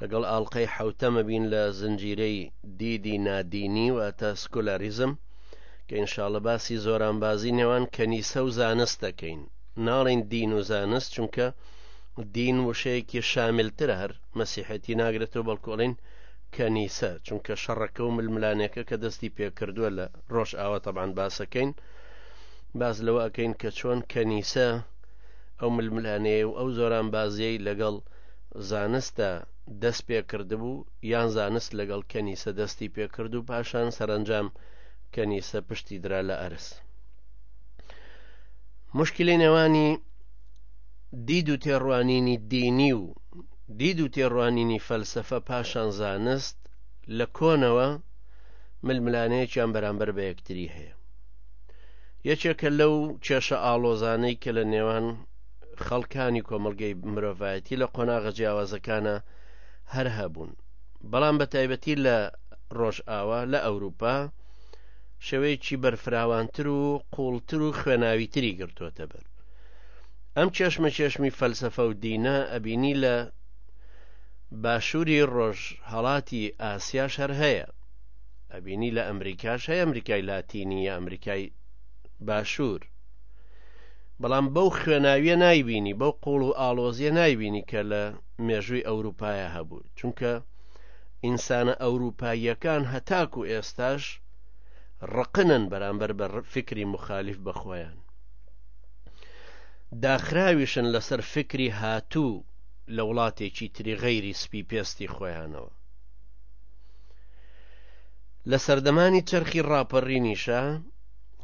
لەگەڵ ئاڵقەی حەوتەمە بین لە زنجیرەی دیدی نادینی واتە سکولاریزم کە ئینشااللە باسی زۆرانبازی نێوان کەنیسە و زانست دەکەین ناڵین دین و زانست چونکە دین وشەیەکی شاملترە هەر مەسیحەتی ناگرێتەوە بەڵکۆڵین کەنیسە چونکە شەڕەکە و ململانێکە کە دەستی پێکردووە لە ڕۆژ ئاوە تەبان باسەکەین باز لەوە ئەکەین کە چۆن کەنیسە ئەو ململانەیە و ئەو زۆران بازیەی لەگەڵ زانستدا دەست پێکردبوو یان زانست لەگەڵ کەنیسە دەستی پێکرد و پاشان سەرەنجام کەنیسە پشتی درا لە ئەرز مشکلی نێوانی دید و تێڕوانینی دینی و دید و تێڕوانینی فەلسفە پاشان زانست لە کۆنەوە ململانەیەکیان بەرامبەر بە یەکتری هەیە یەکێکە لەو کێشە ئاڵۆزانەی کە لە نێوان خەڵکانی کۆمەڵگەی مرۆڤایەتی لە قۆناغە جیاوازەکانە هەر هەبوون بەڵام بە تایبەتی لە ڕۆژئاوا لە ئەوروپا شێوەیەکی بەرفراوانتر و قوڵتر و خوێناویتری گرتووەتە بەر ئەم چێشمە چێشمی فەلسەفە و دینە ئەبینی لە باشووری ڕۆژ هەڵاتی ئاسیاش هەر هەیە ئەبینی لە ئەمریکاش هەیە ئەمریکای لاتینی یا ئەمریکای باشوور بەڵام بەو خوێناویە نایبینی بەو قوڵ و ئاڵۆزیە نایبینی کە لە مێژووی ئەوروپایە هەبوو چونکە ئینسانە ئەوروپاییەکان هەتاک و ئێستاش ڕقنن بەرامبەر بە فکری مخالیف بە خۆیان داخراویشن لەسەر فکری هاتوو لە وڵاتێکی تری غەیری سپی پێستی خۆیانەوە لە سەردەمانی چرخی ڕاپەڕینیشە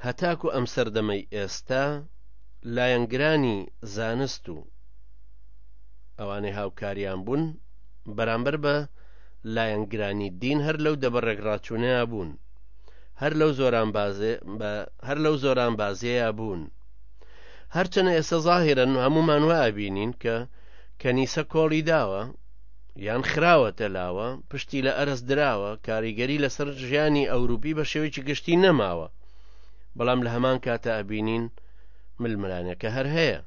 هەتاکو ئەم سەردەمەی ئێستا لایەنگرانی زانست و ئەوانەی هاوکاریان بوون بەرامبەر بە لایەنگرانی دین هەر لەو دەبە ڕێکڕاچوونەیە بوون هەر لەو زۆران بازێ هەر لەو زۆران بازیەیە بوون هەرچەنە ئێستا ظاهرن هەمومان وابینین کە کەنیسە کۆڵی داوە یان خراوەتە لاوە، پشتی لە ئەرز دراوە، کاریگەری لەسەر ژیانی ئەوروپی بە شێوەیەکی گشتی نەماوە، بەڵام لە هەمان کاتا ئەبینین ململانێکە هەر هەیە،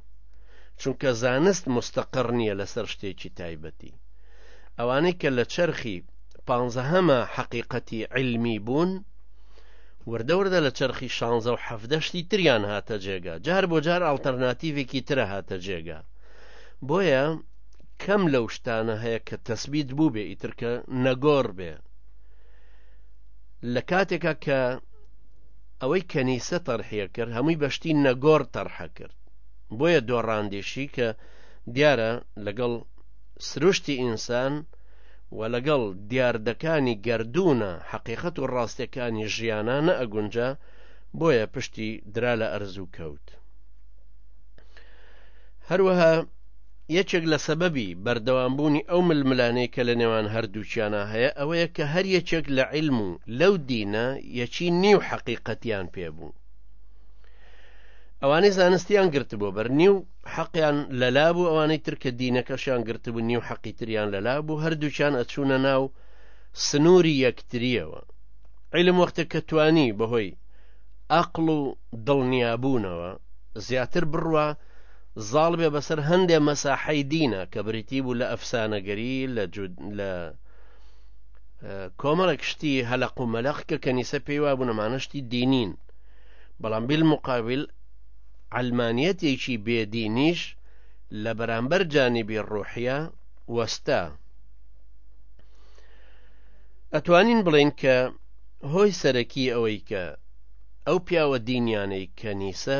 چونکە زانست مستەقڕ نییە لەسەر شتێکی تایبەتی. ئەوانەی کە لە چەرخی پانزەهەما حەقیقەتی علمی بوون، وردە وردە لە چەرخی شانزە و حەفدەشتی تریان هاتە جێگا، جار بۆ جار ئاڵتەرناتیڤێکی ترە هاتە جێگا. بۆیە کەم لەو شتانە هەیە کە تەسبیت بوو بێ ئیتر کە نەگۆڕ بێ لە کاتێکا کە ئەوەی کەنیسە تەرحیە کرد هەمووی بەشتی نەگۆڕ تەرحە کرد بۆیە دۆڕاندێشی کە دیارە لەگەڵ سروشتی ئینسان و لەگەڵ دیاردەکانی گردونە حەقیقەت و ڕاستەکانی ژیانە نە ئەگونجا بۆیە پشتی درا لە ئەرزوو کەوت هەروەها یەکێک لە سەبەبی بەردەوامبوونی ئەو ململانەی کە لە نێوان هەردووچیانە هەیە ئەوەیە کە هەر یەکێک لە عیلم و لەو دینە یەکی نیو حەقیقەتیان پێبوو ئەوانەی زانستیان گرتبوو بەر نیو حەقیان لەلا بوو ئەوانەی ترکە دینەکەشیان گرتبوو نیو حەقی تریان لەلا بوو هەردووچان ئەچوونە ناو سنووری یەکتریەوە عیلم وەختێک کە توانی بەهۆی ئەقڵ و دڵنیابوونەوە زیاتر بڕوا زاڵ بێ بەسەر هەندێ مەساحەی دینە کە بریتی بوو لە ئەفسانەگەری لە لە کۆمەڵێک شتی هەلق و مەلق کە کەنیسە پێی وا بوو نەمانەشتی دینین بەڵام بیل مقاویل ئەلمانیەتێکی بێدینیش لە بەرامبەر جانیبی ڕوحە وەستا ئەتوانین بڵێین کە هۆی سەرەکی ئەوەی کە ئەو پیاوە دینیانەی کەنیسە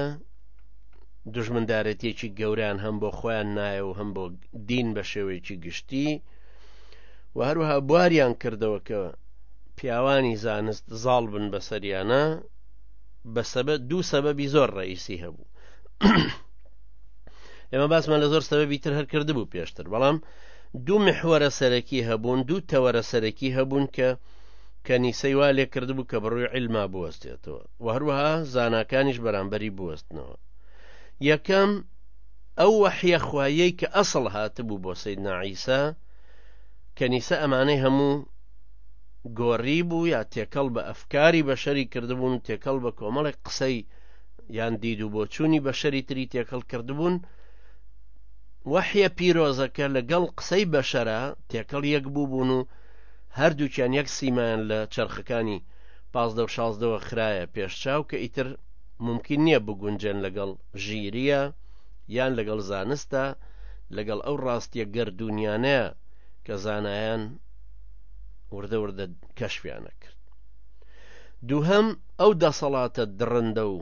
دژمندارەتێکی گەوریان هەم بۆ خۆیان نایە و هەم بۆ دین بە شێوەیەکی گشتی و هەروها بواریان کردەوە کە پیاوانی زانست زاڵ بن بەسەریانە بە سەبە دوو سەبەبی زۆر ڕئیسی هەبوو ئێمە باسمان لە زۆر سەبەبی تر هەرکرد بوو پێشتر بەڵام دوو محوەرە سەرەکی هەبوون، دوو تەوەرە سەرەکی هەبوون کە کەنیسەی وا لێ کردبوو کە بەڕووی عیلما بوەستێتەوە و هەروەها زاناکانیش بەرامبەری بوەستنەوە. یەکەم، ئەو وەحیە خواییەی کە ئەسڵ هاتبوو بۆ سەیدنا عیسا، کەنیسە ئەمانەی هەموو گۆڕی بوو یا تێکەڵ بە ئەفکاری بەشەری کردبوون و تێکەڵ بە کۆمەڵێک قسەی یان دید و بۆچوونی بەشەری تری تێکەڵ کردبوون، وەحیە پیرۆزەکە لەگەڵ قسەی بەشەرە تێکەڵ یەک بووبوون و هەردووکیان یەک سیمایان لە چەرخەکانی پازدە و شازدەوە خرایە پێشچاو کە ئیتر ممکن نییە بگونجێن لەگەڵ ژیریە یان لەگەڵ زانستە لەگەڵ ئەو ڕاستیە گەردونیانەیە کە زانایان وردە وردە کەشفیانە کرد دووهم ئەو دەسەڵاتە دڕندە و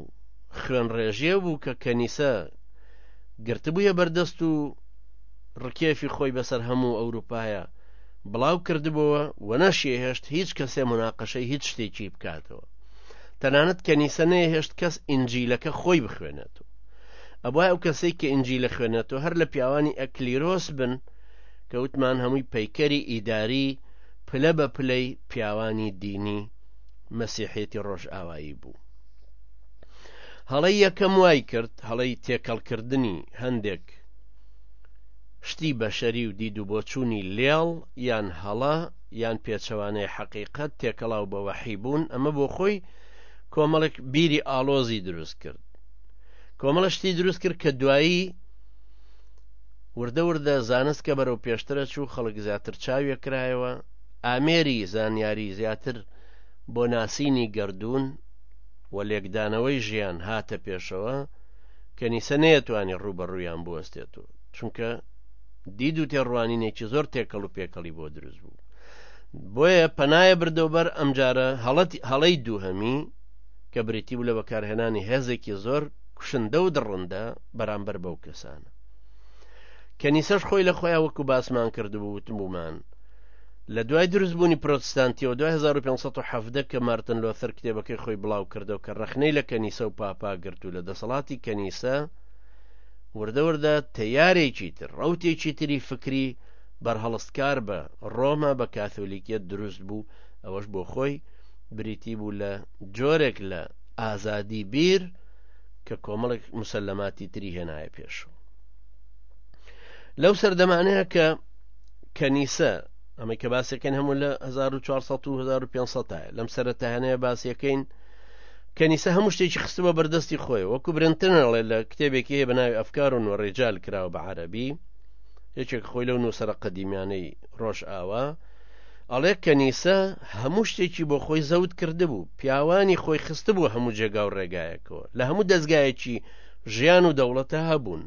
خوێنڕێژیە بوو کە کەنیسە گرتبوویە بەردەست و ڕکێفی خۆی بەسەر هەموو ئەوروپایە بڵاو کردبووە و نەشێهێشت هیچ کەسێ مناقەشەی هیچ شتێکی بکاتەوە تەنانەت کەنیسە نەیەهێشت کەس ئینجیلەکە خۆی بخوێنێت و ئەبا ئەو کەسێک کە ئینجی لە خوێنێت و هەر لە پیاوانی ئەکلیرۆس بن کە وتمان هەمووی پەیکەری ئیداری پلە بە پلەی پیاوانی دینی مەسیحێتی ڕۆژئاوایی بوو هەڵەی یەکەم وای کرد هەڵەی تێکەڵکردنی هەندێک شتی بەشەری و دید و بۆچوونی لێڵ یان هەڵە یان پێچەوانەی حەقیقەت تێکەڵاو بە وەحی بوون ئەمە بۆ خۆی کۆمەڵک بیری ئالۆزی دروست کرد کۆمەڵە شتی دروست کرد کە دوایی وردە وردە زانست کە بەرەو پێشترە چوو خەڵک زیاتر چاویە کرایەوە ئامێری زانیاری زیاتر بۆ ناسینی گردردون و لێکدانەوەی ژیان هاتە پێشەوە، کەنیسە نەیەتوانی ڕووبەڕوویان بوەستێت و چونکە دید و تێڕوانینێکی زۆر تێکەڵ و پێکەڵی بۆ دروست بوو. بۆیە پەنایە بردەوبەر ئەمجارە هەڵەی دووهەمی کە بریتی بوو لە بەکارهێنانی هێزێکی زۆر کوشندە و دڕندە بەرامبەر بەو کەسانە. کەنیسەش خۆی لە خۆیان وەکو باسمان کردبوو وتبوومان لە دوای دروستبوونی پرۆتستانتیەوە دوای 1517 کە مارتن لۆثەر کتێبەکەی خۆی بڵاو کردەوە کە ڕەخنەی لە کەنیسە و پاپا گرت و لە دەسەڵاتی کەنیسە وردە وردە تەیارێکی تر ڕوتێکی تری فکری بەرهەڵستکار بە ڕۆما بە کاثۆلیکیەت دروست بوو ئەوەش بۆ خۆی بریتی بوو لە جۆرێک لە ئازادی بیر کە کۆمەڵێک مسللەماتی تری هێنایە پێشەوە لەو سەردەمانەیە کە کەنیسە ئەمە کە باسەکەن هەموو لە 1950 لەم سەرەتانەیە باسیەکەین کەنیسە هەموو شتێکی خست بە بەردەستی خۆی وەکو برنتنەڵێ لە کتێبێکی هەیە بەناوی ئەفکار و نوەڕێجال کراوە بە عەربی یەکێک خۆی لەو نووسرە قەدیمیانەی ڕۆژ ئاوا ئەڵێ کەنیسە هەموو شتێکی بۆ خۆی زەوت کردبوو پیاوانی خۆی خستبوو هەموو جێگا و ڕێگایەکەوە لە هەموو دەستگایەکی ژیان و دەوڵەتە هەبوون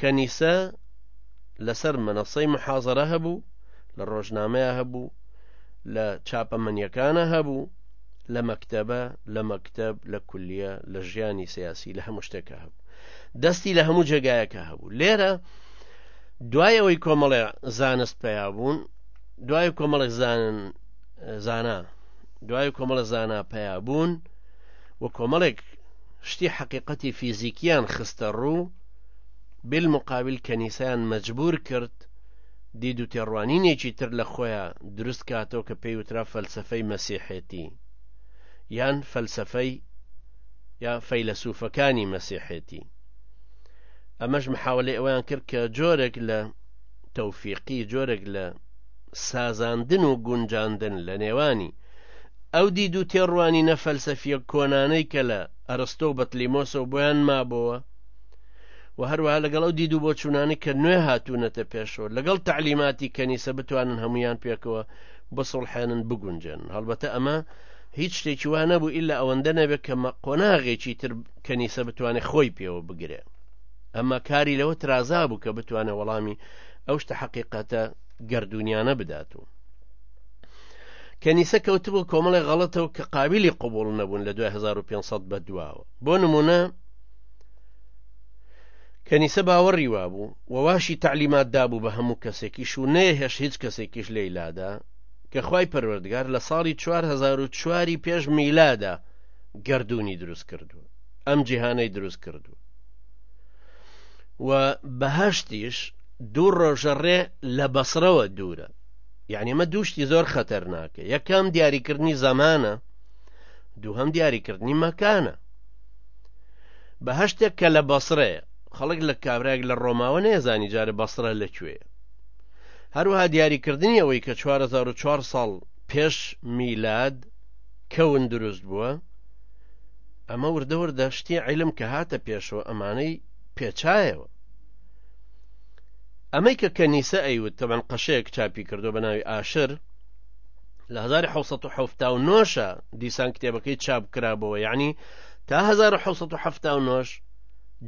کەنیسە لەسەر مەنەسەی محازەرە هەبوو لە ڕۆژنامەیە هەبوو لە چاپەمەنیەکانە هەبوو لە مەکتەبە لە مەکتب لە کولیە لە ژیانی سیاسی لە هەموو شتێکە هەبوو دەستی لە هەموو جێگایەکە هەبوو لێرە دوای ئەوەی کۆمەڵێ زانست پیا بوون دوای کۆمەڵێک زانن زانا دوای کۆمەڵە زانا پیا بوون و کۆمەڵێک شتی حقیقەتی فیزیکیان خستە ڕوو بالمقابل کەنیسەیان مەجبوور کرد دید و تێڕوانینێکی تر لە خۆیا دروست کاتەوە کە پێی وترا فەلسەفەی مەسیحێتی یان فەلسەفەی یا فەیلەسوفەکانی مەسیحێتی ئەمەش محاولەی ئەویان کرد کە جۆرێک لە تەوفیقی جۆرێک لە سازاندن و گونجاندن لە نێوانی ئەو دید و تێڕوانی نەفەلسەفیە کۆنانەی کە لە ئەرستۆ بەتلیمۆسە و بۆیان مابەوە و هەروەها لەگەڵ ئەو دید و بۆچوونانی کە نوێ هاتوونەتە پێشەوە لەگەڵ تعلیماتی کەنیسە بتوانن هەمویان پێکەوە بسڵحێنن بگونجێن هەڵبەتە ئەمە هیچ شتێکی وا نەبوو ئللا ئەوەندە نەبێت کە قۆناغێکی تر کەنیسە بتوانێت خۆی پێوە بگرێ ئەمە کاری لەوە ترازا بوو کە بتوانێت وەڵامی ئەو شتە حەقیقەتە گردردونیانە بدات و کەنیسە کەوتبوو کۆمەڵی غەڵەتەوە کە قابلی قوبول نەبوون لە 2500 بە دواوە بۆ نمونە کەنیسە باوەڕی وابوو و واشی تعلیمات دابوو بە هەموو کەسێکیش و نەیەهێش هیچ کەسێکیش لێی لادا کە خی پەروەردگار لە ساڵی 1940 پێش میلادا گردردونی دروست کردووە ئەم جیهانەی دروست کردووە و بەهشتیش دوو ڕۆژە ڕێ لە بەسرەوە دوورە یعنی ئمە دووشتی زۆر خەتەرناکە یەکەم دیاریکردنی زەمانە دووهم دیاریکردنی مەکانە بەهەشتێک کە لە بەسڕەیە خەڵک لە کابراێک لە ڕۆماوە نێزانی جارە بەسرە لەکوێ هەروها دیاریکردنی ئەوەی کە 4 ساڵ پێش میلاد کەون دروست بووە ئەمە وردەوردە شتی عیلم کە هاتە پێشەوە ئەمانەی پێچایەوە ئەمەی کە کەنیسە ئەیوت تەبەن قەشەیەک چاپی کردو بە ناوی ئاشر لە 1970ەوە دیسان کتێبەکەی چاپ کرابەوە یعنی تا 1970ەوەش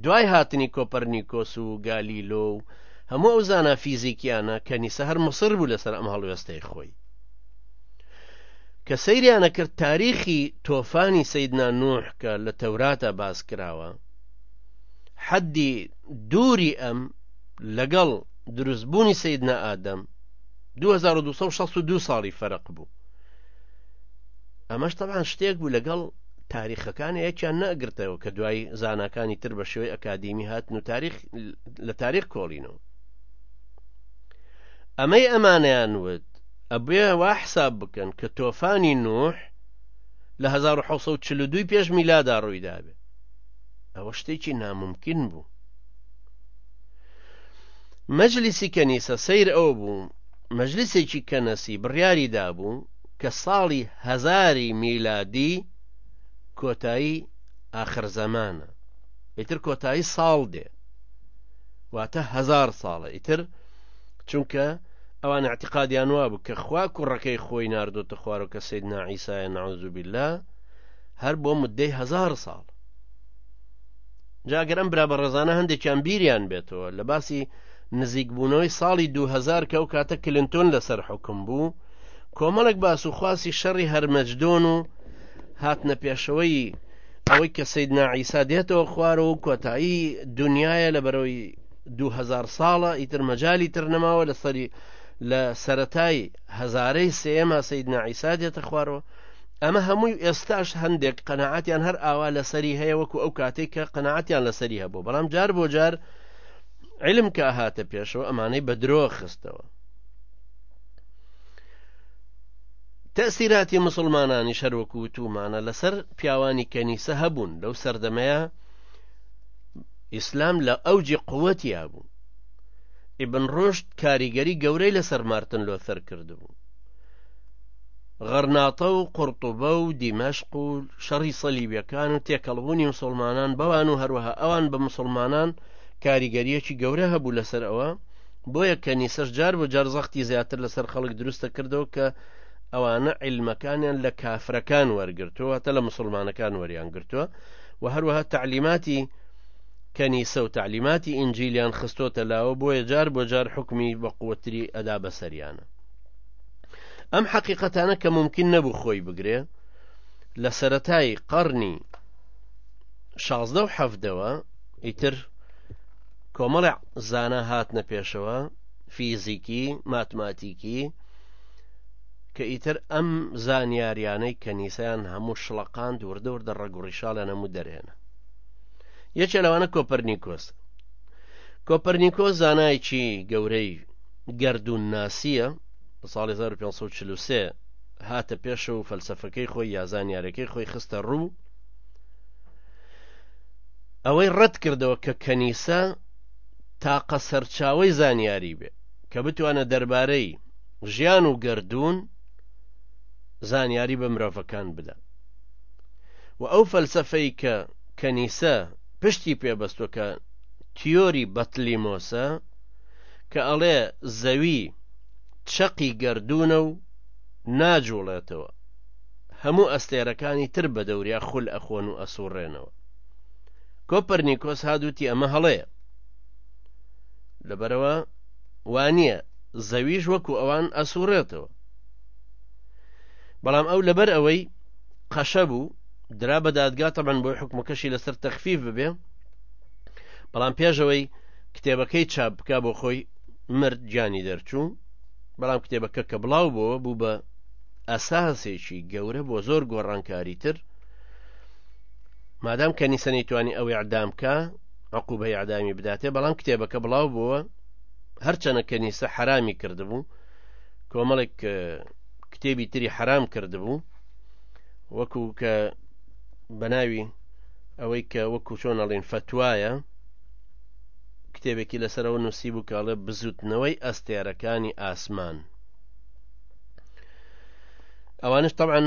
دوای هاتنی کۆپەرنیکۆس و گالیلۆ و هەموو ئەو زانا فیزیکیانە کە نیسە هەر مسر بوو لەسەر ئەم هەڵوێستەی خۆی کە سەیریانە کرد تاریخی تۆفانی سیدنا نوح کە لە تەوراتە باس کراوە حەدی دووری ئەم لەگەڵ دروستبوونی سیدنا ئادەم 2262 ساڵی فەرق بوو ئەمەش تەبان شتێک بوو لەگەڵ تاریخەکانی یەکیان نەگرتەوە کە دوای زانکانی تر بە شێوەی ئەکادیمی هاتن و تاریخ لە تاریخ کۆڵینەوە ئەمەی ئەمانیان وت ئەبێ وا حساب بکەن کە تۆفانی نوح لە 1942 پێش میلادا ڕوویدابێ ئەوە شتێکی ناممکن بوو مەجلیسی کەنیسە سەیر ئەو بوو مەجلیسێکی کەنەسی بڕیاری دابوو کە ساڵی هەزاری میلادی کۆتایی ئاخر زەمانە ئیتر کۆتایی ساڵ دێ واتە هزار ساڵە ئیتر چونکە ئەوان اعتقادیان وا بوو کە خوا کوڕەکەی خۆی نردۆتە خوارەوە کە سید ناعیسایە ناوزوبیلا هەر بۆ مدەی هزار ساڵ جاگەر ئەم برا بەڕێزانە هەندێکیان بیریان بێتەوە لە باسی نزیکبوونەوەی ساڵی 2000 کە و کاتە کلنتۆن لەسەر حکم بوو کۆمەڵک باس و خواسی شەڕی هەرمەجدۆن و هاتنە پێشەوەی ئەوەی کە سید ناعیسا دێتەوە خوارەوە و کۆتایی دنیاە لە بەرەوەی 2000 ساڵە ئیتر مەجای تر نەماوە لە سەری لە سەتای هەزارەی سێمە سید ناعیسا دێتە خوارەوە ئەمە هەمووی ئێستاش هەندێک قەنەعاتیان هەر ئاوا لەسەری هەیە وەکو ئەو کاتێک کە قەنەعاتیان لەسەری هەبوو بەڵام جار بۆ جار علم کە هاتە پێشەوە ئەمانەی بە درۆ خستەوە تەسیراتی مسلمانانی شەروەکو و تومانە لەسەر پیاوانی کەنیسە هەبوون لەو سەردەمەیە ئیسلام لە ئەوجی قووەتیا بوو ئیبن ڕۆشت کاریگەری گەورەی لەسەر مارتن لۆثەر کردبوو غەرناطە و قرطبە و دیمەشق و شەڕی صەلیبیەکان و تێکەڵبوونی مسوڵمانان بەوان و هەروەها ئەوان بە مسوڵمانان کاریگەریەکی گەورە هەبوو لەسەر ئەوە بۆیە کەنیسەش جار بۆ جار زەختی زیاتر لەسەر خەڵک دروستە کردەوە کە ئەوانە علمەکانیان لە کافرەکان وەرگرتووە تە لە مسلمانەکان وەریان گرتووە و هەروەها تعلیماتی کەنیسە و تعلیماتی ئینجیلیان خستۆتە لاوە بۆیە جار بۆ جار حکمی بە قوتری ئەدا بەسەریانە ئەم حەقیقەتانە کە ممکن نەبوو خۆی بگرێ لە سەتای قەرنی شازدە و حەفدەوە ئیتر کۆمەڵە زانە هاتنە پێشەوە فیزیکی ماتماتیکی کە ئیتر ئەم زانیاریانەی کەنیسەیان هەموو شڵەقاند وردە وردە ڕەگوڕیشا لە نەموو دەرێنە یەکێ لەوانە کۆپەرنیکۆس کۆپەرنیکۆ زانایکی گەورەی گردردون ناسیە لە ساڵی هەزار و پێنج سەد و چل و سێ هاتە پێشە و فەلسەفەکەی خۆی یا زانیارەکەی خۆی خستە ڕوو ئەوەی ڕەت کردەوە کە کەنیسە تاقە سەرچاوی زانیاری بێ کە بتوانە دەربارەی ژیان و گردردون زانیاری بە مرۆڤەکان بدە و ئەو فەلسفەی کە کەنیسە پشتی پێبەستوە کە تیۆری بەتلیمۆسە کە ئەڵێ زەوی چەقی گەردوونە و ناجووڵێتەوە، هەموو ئەستێرەکانی تر بە دەوریا خول ئەخۆن و ئەسووڕێنەوە. کۆپەرنیکۆس هات وتی ئەمە هەڵەیە. لەبەرەوە وانییە، زەویش وەکو ئەوان ئەسووڕێتەوە. بەڵام ئەو لەبەر ئەوەی قەشە بوو، درا بە دادگا تەبەن بۆی حکومەکەشی لەسەر تەخفیف ببێ، بەڵام پێشەوەی کتێبەکەی چاپ بکە بۆ خۆی مرد گیانی دەرچوو بەڵام کتێبەکە کە بڵاو بۆ بوو بە ئەساسێکی گەورە بۆ زۆر گۆڕانکاری تر مادام کە نیسە نەیتوانی ئەوەی عدام بکە عقوبەی عدامی بداتێ بەڵام کتێبەکە بڵاو بووە هەرچەنە کە نیسە حرامی کردبوو کۆمەڵێک کتێبی تری حرام کردبوو وەکو کە بەناوی ئەوەی کە وەکو چۆن ئەڵین فتوایە کتێبێکی لەسەرەوە نووسی بوو کە ئەڵێ بزوتنەوەی ئەستێرەکانی ئاسمان ئەوانش طبعاً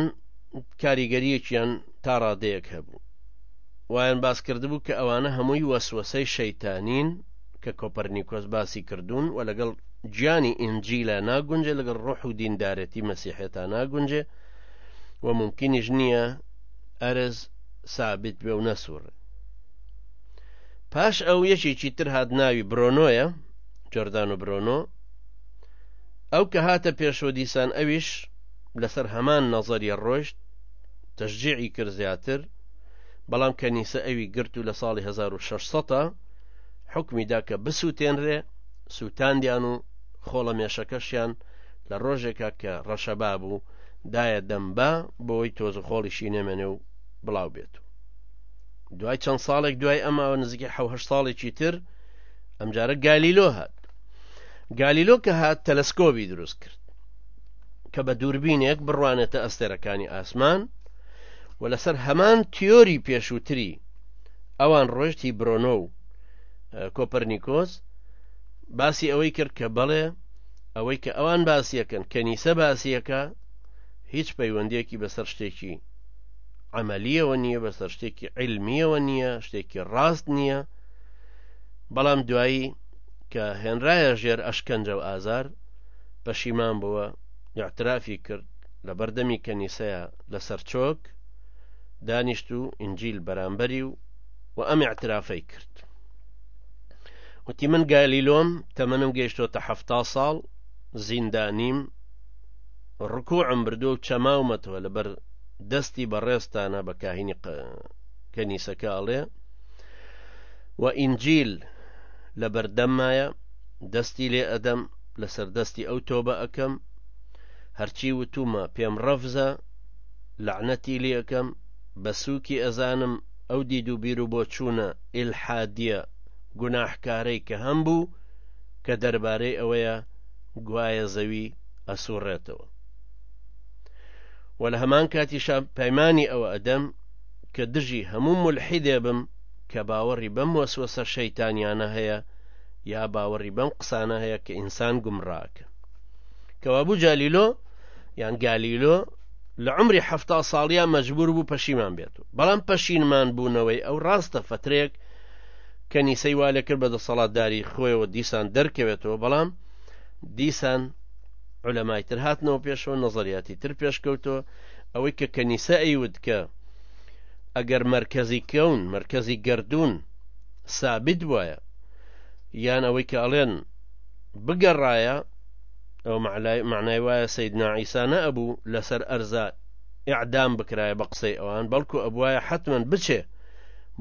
کاریگەریەکیان تا ڕادەیەک هەبوو وایان باس کردبوو کە ئەوانە هەمووی وەسوەسەی شەیتانین کە کۆپەرنیکۆس باسی کردوون و لەگەڵ گیانی ئینجیلا ناگونجێ لەگەڵ ڕۆح و دیندارەتی مەسیحێتا ناگونجێ و ممکنیش نییە ئەرز سابت بێ و نەسوور پاش ئەو یەکێکی تر هات ناوی برۆنۆیە جۆردان و برۆنۆ ئەو کە هاتە پێشوە دیسان ئەویش لەسەر هەمان نەزەریە ڕۆشت تەژجیعی کرد زیاتر بەڵام کەنیسە ئەوی گرت و لە ساڵی 1600 حکمی دا کە بسووتێنرێ سووتاندیان و خۆڵە مێشەکەشیان لە ڕۆژێکە کە ڕەشەبا بوو دایە دەمبا بۆی تۆز خۆڵیشی نەمێنێ و بڵاو بێت و دوای چەند ساڵێک دوای ئەمە نزیکی حه ساڵێکی تر ئەمجارە گالیلۆ هات گالیلۆ کە هات تەلسکۆبی دروست کرد کە بە دووربینێک بڕوانێتە ئەستێرەکانی ئاسمان و لەسەر هەمان تیۆری پێشووتری ئەوان ڕۆشتی برۆنۆ و کۆپەرنیکۆس باسی ئەوەی کرد کە بەڵێ ئەوەی کە ئەوان باسیەکەن کەنیسە باسیەکە هیچ پەیوەندێکی بەسەر شتێکی عملیەوە نییە بەسەر شتێکی علمیەوە نییە شتێکی ڕاست نییە بەڵام دوایی کە هێنرایە ژێر ئەشکەنجە و ئازار پەشیمان بووە یاعترافی کرد لە بەردەمی کەنیسەیە لەسەر چۆک دانیشت و ئینجیل بەرامبەری و و ئەم اعترافەی کرد وتی من گالیلۆم تەمەنم گەیشتۆتە هەفتا ساڵ زیندانیم ڕکوعم بردووە و چەماومەتەوە لەبەر دەستی بەڕێزتانە بە کاهینی کەنیسەکە ئەڵێ و ئینجیل لە بەردەممایە دەستی لێ ئەدەم لەسەر دەستی ئەو تۆبە ئەەکەم هەرچی وتومە پێم ڕەفزە لەعنەتی لێەکەم بە سووکی ئەزانم ئەو دید و بیر و بۆ چوونە ئیلحادیە گوناحکارەی کە هەم بوو کە دەربارەی ئەوەیە گوایە زەوی ئەسوڕێتەوە وە لە هەمان کاتیشە پەیمانی ئەوە ئەدەم کە دژی هەموو ملحیدێ بم کە باوەڕی بەم وەسوەسە شەیتانیانە هەیە یا باوەڕی بەم قسانە هەیە کە ئینسان گومڕاکە کەوابوو جالیلۆ یان گالیلۆ لە عمری هەفتا ساڵیان مەجبور بوو پەشیمان بێت و بەڵام پەشینمان بوونەوەی ئەو ڕاستە فترێک کەنیسەی وا لێکرد بە دەسەڵاتداری خۆیەوە دیسان دەرکەوێتەوە، بەڵام دیسان علەمای تر هاتنەوە پێشەوە، نەزەریاتی تر پێشکەوتەوە، ئەوەی کە کەنیسە ئەیوت کە ئەگەر مەرکەزی کەون، مەرکەزی گەردوون سابت بوایە، یان ئەوەی کە ئەڵێن بگەڕایە ئەو معنای وایە سیدنا عیسا نەبوو لەسەر ئەرزا ئعدام بکرایە بە قسەی ئەوان بەڵکو ئەبواە حتمما بچێ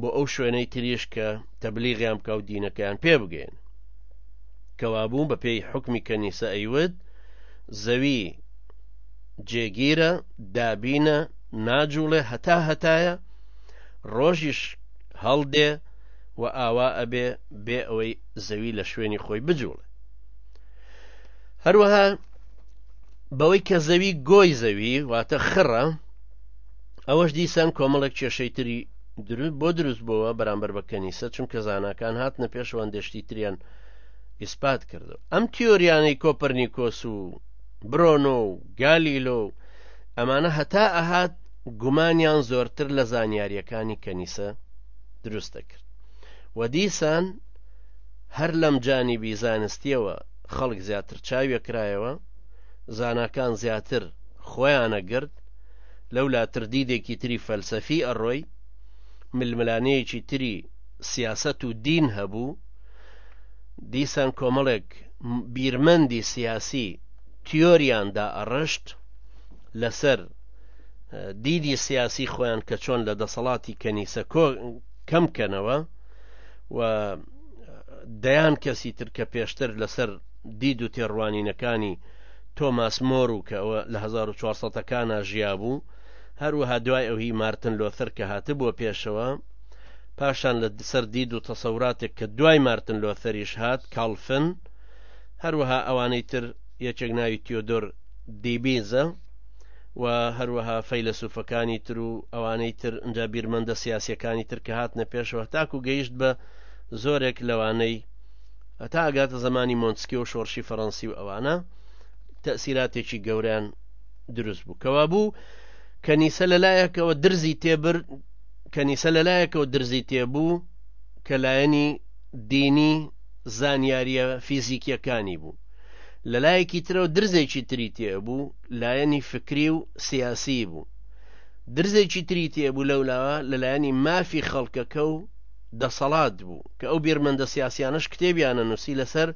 بۆ ئەو شوێنەی تریش کە تەبلیغیان بکە و دینەکەیان پێ بگەین کەوابوو بە پێی حکمی کەنیسە ئەیوت زەوی جێگیرە دابینە ناجوڵێ هەتا هەتایە ڕۆژیش هەڵدێ و ئاوا ئەبێ بێ ئەوەی زەوی لە شوێنی خۆی بجوڵێ هەروەها بەوەی کە زەوی گۆی زەوی واتە خڕە ئەوەش دیسان کۆمەڵێک کێشەی تری دروست بۆ دروست بۆەوە بەرامبەر بە کەنیسە چونکە زانکان هاتنە پێشەوەن دەشتی تریان ئیسپات کردو ئەم تیۆریانەی کۆپەرنیکۆس و برۆنۆ و گالیلۆ و ئەمانە هەتا ئەهات گومانیان زۆرتر لە زانیاریەکانی کەنیسە دروست دەکرد و دیسان هەر لەم جانی بیزانستیەوە خەڵک زیاتر چاویە کرایەوە زانکان زیاتر خۆیانە گرت لەولاتر دیدێکی تری فەلسەفی ئەڕۆی ململانێیەکی تری سیاسەت و دین هەبوو دیسان کۆمەڵێک بیرمەندی سیاسی تیۆریان دا ئەڕشت لەسەر دیدی سیاسی خۆیان کە چۆن لە دەسەڵاتی کەنیسە کەم کەنەوە و دەیان کەسی تر کە پێشتر لەسەر دید و تێڕوانینەکانی تۆماس مۆرو کە ئەوە لە هەزار و چوار سەد ەکانا ژیابوو، هەروەها دوای ئەو هی مارتن لۆثر کە هاتبووە پێشەوە، پاشان لە سەر دید و تەسەوراتێک کە دوای مارتن لۆثریش هات، کاڵفن، هەروەها ئەوانەی تر یەکێک ناوی تیۆدۆر دیبیزە و هەروەها فەیلەسوفەکانی تر و ئەوانەی تر ئەجا بیرمەندە سیاسیەکانی تر کە هاتنە پێشەوە تاکو گەیشت بە زۆرێک لەوانەی هەتا ئەگاتە زمانی مۆنسکی و شۆڕشی فەڕەنسی و ئەوانە تەسیراتێکی گەوریان دروست بوو کەوا بوو کەنیسە لەلایەکەوە درزی تێبر کەنیسە لەلایەکەوە درزی تێبوو کە لایەنی دینی زانیاریە فیزیکیەکانی بوو لەلایەکی ترەوە درزێکی تری تێبوو لایەنی فکری و سیاسی بوو درزێکی تری تێبوو لەولاوە لەلایەنی مافی خەڵکەکە و دەسەڵات بوو کە ئەو بیرمەندە سیاسیانەش کتێبیانە نووسی لەسەر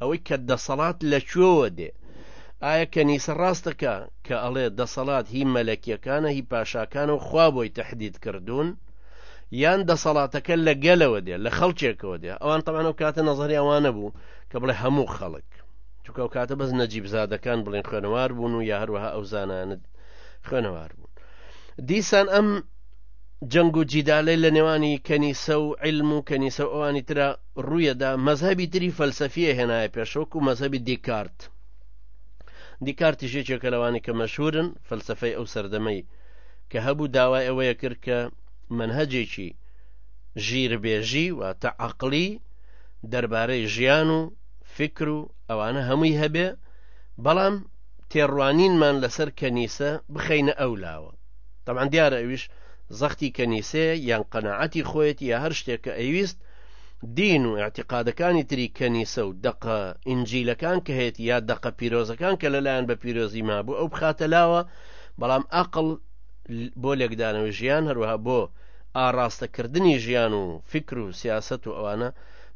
ئەوەی کە دەسەڵات لە کوێوە دێ ئایا کەنیسە ڕاستەکە کە ئەڵێ دەسەڵات هی مەلەکیەکانە هی پاشاکانە و خوا بۆی تەحدید کردوون یان دەسەڵاتەکە لە گەلەوە دێ لە خەڵکێکەوە دێ ئەوان تەمانە و کاتە نەزەری ئەوانە بوو کە بڵێ هەموو خەڵک چکە و کاتە بەس نەجیبزادەکان بڵێن خوێنەوار بوون و یا هەروەها ئەو زانانت خوێنەوار بوون دیسان ئەم جەنگ و جیدالەی لە نێوانی کەنیسە و علم و کەنیسە و ئەوانی ترا ڕوویەدا مەذهبی تری فەلسەفیە هێنایە پێشۆک و مەذهبی دیکارت دیکارتی ژێکێکە لەوانی کە مەشهورن فەلسفەی ئەو سەردەمەی کە هەبوو داوای ئەوەیە کرد کە منهجێکی ژیربێژی واتە عقلی دەربارەی ژیان و فکر و ئەوانە هەمووی هەبێ بەڵام تێڕوانینمان لەسەر کەنیسە بخەینە ئەو لاوە تەمان دیارە ئەویش زەختی کەنیسێ یان قەنەعەتی خۆیەتی یا هەر شتێک کە ئەویست دین و اعتقادەکانی تری کەنیسە و دەقە ئینجیلەکان کە هەیەت یا دەقە پیرۆزەکان کە لەلایەن بە پیرۆزی ما بوو ئەو بخاتە لاوە بەڵام ئەقل بۆ لێکدانەوە ژیان هەروەها بۆ ئاراستەکردنی ژیان و فکر و سیاست و ئەوانە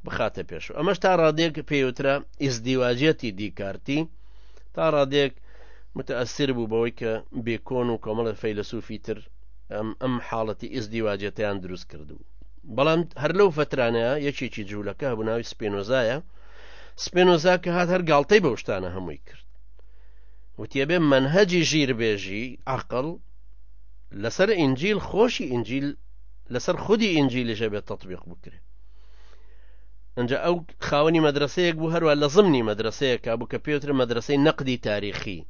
بخاتە پێش ئەمەش تا ڕادێک پێوترە ئیزدیواجەتی دیکارتی تا ڕادێک متەئەسیر بوو بەوەی کە بێکۆن و کۆمەڵە فەیلسوفی تر ئەم ئەم حاڵەتی ئیزدیواجێتیان دروست کردبوو بەڵام هەر لەو فترانەیە یەکێکی جوولەکە هەبوو ناوی سپێنۆزایە سپێنۆزا کە هات هەر گاڵتەی بە شتانە هەمووی کرد وتێبێ منهەجی ژیربێژی عقل لەسەر ئینجیل خۆشی ئینجیل لەسەر خودی ئینجیلیشە بێت تطببیق بکرێت ئەنجا ئەو خاوەنی مەدرسەیەک بوو هەروە لە زمنی مەدرسەیەکە بوو کە پێوتر مەدرسەی نەقدی تاریخی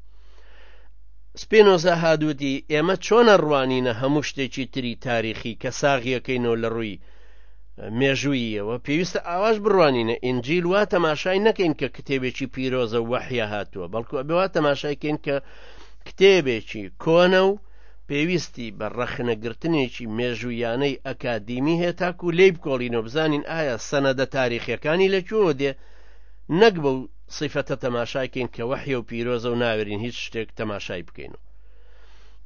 سپێنۆزا هادووتی ئێمە چۆنە ڕوانینە هەموو شتێکی تری تاریخی کە ساغیەکەینەوە لە ڕووی مێژوویەوە پێویستە ئاواش بڕوانینە ئینجیل وا تەماشای نەکەین کە کتێبێکی پیرۆزە وەحە هاتووە بەڵکو ئەبێوا تەماشایکەین کە کتێبێکی کۆنە و پێویستی بە ڕەخنەگرتنێکی مێژوویانەی ئەکادیمی هەیە تاکو لێی بکۆڵینەوە بزانین ئایا سەنەدە تاریخیەکانی لە کوێوە دێ نەک بەو سیفەتە تەماشاکەین کە وەحی و پیرۆزە و ناوێرین هیچ شتێک تەماشای بکەین و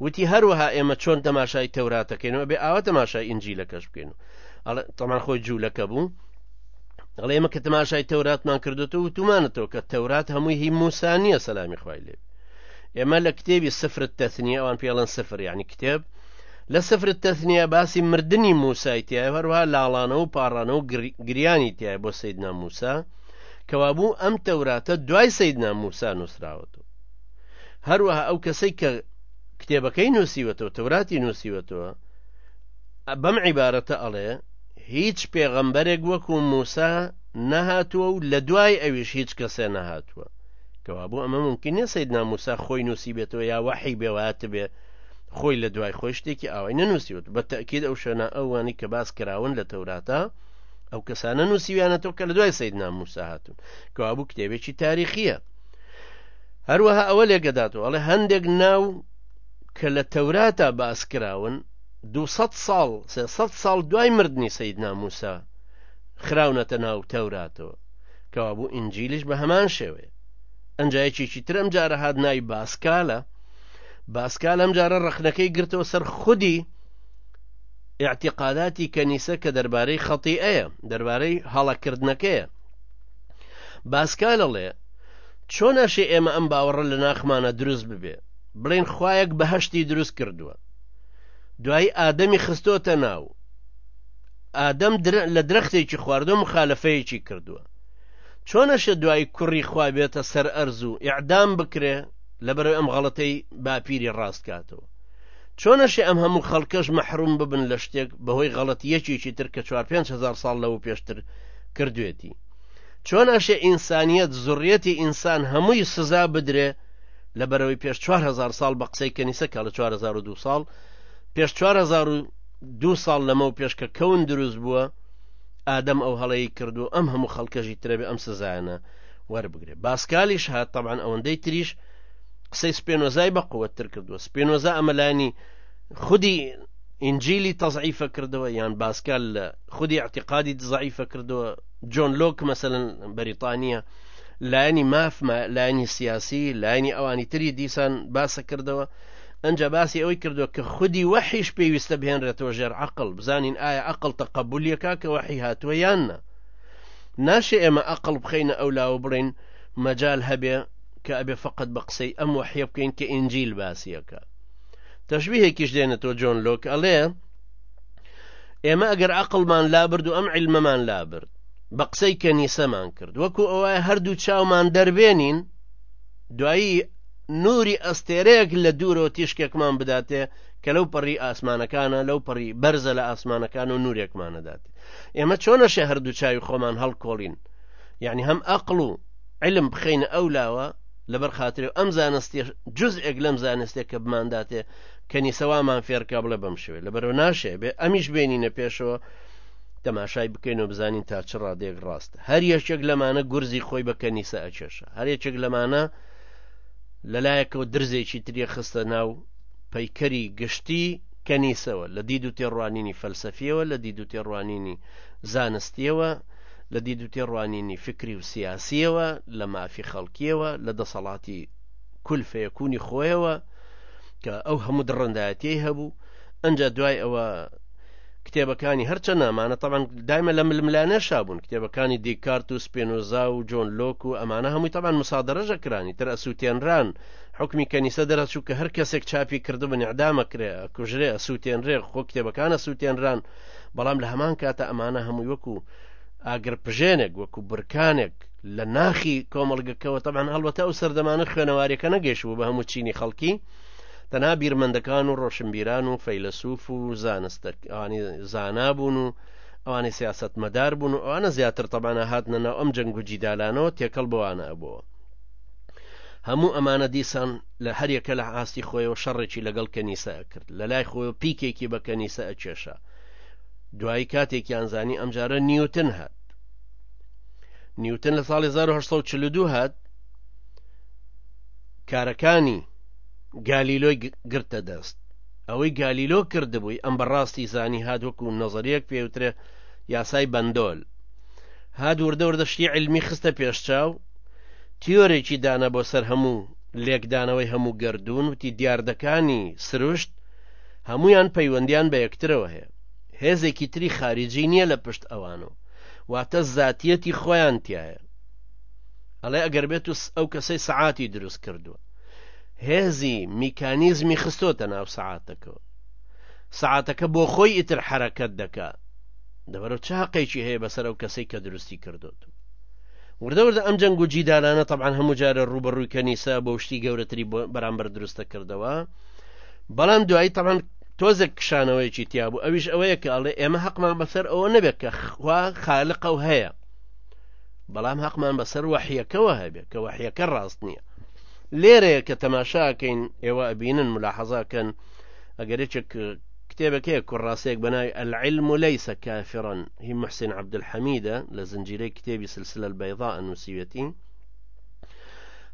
وتی هەروەها ئێمە چۆن تەماشای تەوراتەکەینەوە بێ ئاوا تەماشای ئینجیلەکەش بکەین و ئەڵێ تەمان خۆی جوولەکە بوو ئەڵێ ئێمە کە تەماشای تەوراتمان کردوتە و تومانەتەوە کە تەورات هەمووی هی موسانیە سەلامی خوای لێ ئێمە لە کتێبی سفرت تەثنیە ئەوان پێڵەن سفر یعنی کتێب لە سفرت تەثنیە باسی مردنی موسای تای هەروها لاڵانە و پاڕانە و گریانی تای بۆ سیدنا موسا کەوابوو ئەم تەوراتە دوای سیدنا موسا نووسراوەتەوە هەروەها ئەو کەسەی کە کتێبەکەی نووسیوەتەوە تەوراتی نووسیوەتەوە بەم عیبارەتە ئەڵێ هیچ پێغەمبەرێک وەکو موسا نەهاتووە و لە دوای ئەویش هیچ کەسێ نەهاتووە کەوابوو ئەمە ممکن نیە سەیدنا موسا خۆی نووسی بێتەوە یا وەحی بێواتە بێ خۆی لە دوای خۆی شتێکی ئاوای نەنووسیوت بە تەکید ئەو شوێنە ئەوانی کە باس کراون لە تەوراتە ئەو کەسانە نووسیویانەتەوە کە لە دوای سەیدنا موسا هاتون کەوابوو کتێبێکی تاریخیە هەروەها ئەوە لێگەداتەوە ئەڵێ هەندێک ناو کە لە تەوراتا باس کراون 200 ساڵ 300 ساڵ دوای مردنی سەیدنا موسا خراونەتە ناو تەوراتەوە کەوابوو ئینجیلیش بە هەمان شێوێ ئەنجایەکێکی ترم جارە هاات ناوی باسکالە باسکال ئەم جارە ڕخنەکەی گرتەوە سەر خودی اعتقاداتی کەنیسە کە دەربارەی خەتی ئەیە دەربارەی هەڵەکردنەکەیە باسکالەڵێ چۆن ئەشێ ئێمە ئەم باوەڕە لە ناخمانە دروست ببێ بڵێن خویەک بەهشتی دروست کردووە دوایی ئادەمی خستۆتە ناو ئادەم درع لە درەختێکی خواردو مخالەفەیەکی کردووە چۆنەشە دوای کوڕی خوا بێتە سەر ئەرز و ئیعدام بکرێ لەبەرەوەی ئەم غەڵەتەی باپیری ڕاست کاتەوە چۆنەشێ ئەم هەموو خەڵکەش مەحروم ببن لە شتێک بەهۆی غەڵەت یەکێکی تر کە 4 5هزار ساڵ لەوە پێشتر کردوێتی چۆن ئەشێ ئینسانیت زڕیەتی ئینسان هەمووی سزا بدرێ لە بەرەوەی پێش 4هزار ساڵ بە قسەی کەنیسە کە لە 4200 ساڵ پێش 4 دوو ساڵ لەمەو پێش کە کەون دروست بووە ئادەم ئەو هەڵەیە کردو ئەم هەموو خەڵکەژی ترەبێ ئەم سزایانە وەربگرێ باسکالیش هات طبعا ئەوەندەی تریش قسەی سپێنۆزای بە قوتتر کردووە سپێنۆزا ئەمەلانی خودی ئینجیلی تەزعیفە کردەوە یان باسکال لە خودی اعتقادی دزعیفە کردەوە جۆن لۆک مەسەن بەریتانیا لایەنی مافمە لایەنی سیاسی لایەنی ئەوانی تری دیسان باسە کردەوە ئەنجا باسی ئەوەی کردووە کە خودی وەحیش پێویستە بهێنرێتەوە ژێر عقل بزانین ئایا ئەقل تەقەبولیەکە کە وەحی هاتووە یان نە ناشێ ئێمە ئەقل بخینە ئەو لاوە بڵین مەجال هەبێ کە ئەبێ فقط بە قسەی ئەم وەحیە بکەین کە ئینجیل باسیەکە تەشببیهێکیش دێنێتەوە جۆن لۆک ئەڵێ ئێمە ئەگەر عقلمان لابرد و ئەم علمەمان لابرد بە قسەی کەنیسەمان کرد وەکو ئەوە هەردوو چاومان دەربێنین دوایی نوری ئەستێرەیەک لە دوورەوە تیشکێکمان بداتێ کە لەو پەڕی ئاسمانەکانە لەو پەڕی بەرزە لە ئاسمانەکان و نورێکمانەدات ئێمە چۆنەشە هەردوو چاوی خۆمان هەڵکۆڵین یعنی هەم ئەقل و علم بخینە ئەو لاوە لەبەر خااتر و ئەم زانستی جزئێک لەم زانستێک کە بمانداتێ کەنیسەوامان فێرکە بڵێ بەم شوێ لەبەرەوە ناشێ بێ ئەمیش بێنینە پێشەوە تەماشای بکەین و بزانین تا چ ڕادێک ڕاست هەر یەکێک لەمانە گورزی خۆی بە کەنیسە ئەچێشە هەر یەکێک لەمانە لەلایەکەوە درزێکی تریە خستە ناو پەیکەری گشتی کەنیسەوە لە دید و تێڕوانینی فەلسەفیەوە لە دید و تێڕوانینی زانستیەوە لە دید و تێڕوانینی فکری و سیاسیەوە لە مافی خەڵکیەوە لە دەسەڵاتی کولفەیەکونی خۆیەوە کە ئەو هەموو دڕندایەتی هەبوو ئەجا دوای ئەوە کتێبەکانی هەرچەند ئەمانە تەبەن دایمە لە ململانێشا بوون کتێبەکانی دیکارت و سپێنۆزا و جۆن لۆک و ئەمانە هەمووی تەبان مسادرەژە کرانی تر ئەسووتێنران حکمی کەنیسە دەرەچوو کە هەر کەسێک چاپی کردو بن ئەعدامەکرێ کوژرێ ئەسووتێنرێ خۆ کتێبەکانە سووتێنران بەڵام لە هەمان کاتە ئەمانە هەمووی وەکو ئاگر پژێنێک وەکو برکانێک لە ناخی کۆمەڵگەکەەوە تەبان هەڵبەتە ئەو سەردەمانە خوێنەوارەکە نەگەیشت بوو بە هەموو چینی خەڵکی تەنها بیرمەندەکان و ڕۆشنبیران و فەیلەسوف و زانستەکانی زانا بوون و ئەوانی سیاست مەدار بوون و ئەوانە زیاتر تەبانە هاتنە ناو ئەم جەنگ و جیدالانەوە تێکەڵ بۆوانە ئەبووە هەموو ئەمانە دیسان لە هەریەکە لە ئاستی خۆیەوە شەڕێکی لەگەڵ کەنیسە ئەکرد لە لای خۆی و پیکێکی بە کەنیسە ئەکێشە دوایی کاتێکیان زانی ئەمجارە نیوتن هات نیوتن لە ساڵی 1942 هات کارەکانی گالیلۆی گرتە دەست ئەوەی گالیلۆ کردبووی ئەم بەڕاستی زانی هات وەکو نەزەریەک پێوترێ یاسای بەندۆل هات وردە وردە شتی علمی خستە پێشچاو تیۆرێکی دانا بۆ سەر هەموو لێکدانەوەی هەموو گردون وتی دیاردەکانی سروشت هەمویان پەیوەندیان بە یەکترەوە هەیە هێزێکی تری خارجی نییە لە پشت ئەوانە واتە زاتیەتی خۆیان تایە ئەڵێ ئەگەر بێت و ئەو کەسەی سعاتی دروست کردووە هێزی میکانیزمی خستۆتە ناو سعاتەکەەوە سعاتەکە بۆ خۆی ئیتر حرەکەت دەکا دەبەرە چ هەقێکی هەیە بەسەر ئەو کەسەی کە دروستی کردوت وردە وردە ئەم جەنگ و جیدالانە طبعاان هەموو جارە ڕوبەڕووی کەنیسە بۆ شتی گەورەتری بەرامبەر دروستە کردەوە بەڵام دوایی تەمان تۆزێک کشانەوەیکی تیابوو ئەویش ئەوەیە کە ئەڵێ ئێمە هەقمان بەسەر ئەوە نەبێت کە خوا خالقە و هەیە بەڵام هەقمان بەسەر وەحیەکەوە هەبێ کە وەحیەکە ڕاست نییە لێرەیە کە تەماشاکەین ئێوە ئەبینن ملاحەزاکەن ئەگەر یەکێک کتێبێک هەیە کوڕاستێک بەناوی ئەلعلم و لەیسە کافرن هی محسین عبدحەمیدە لە زنجیرەی کتێبی سلسلە بەیضا ئەنووسیوێتی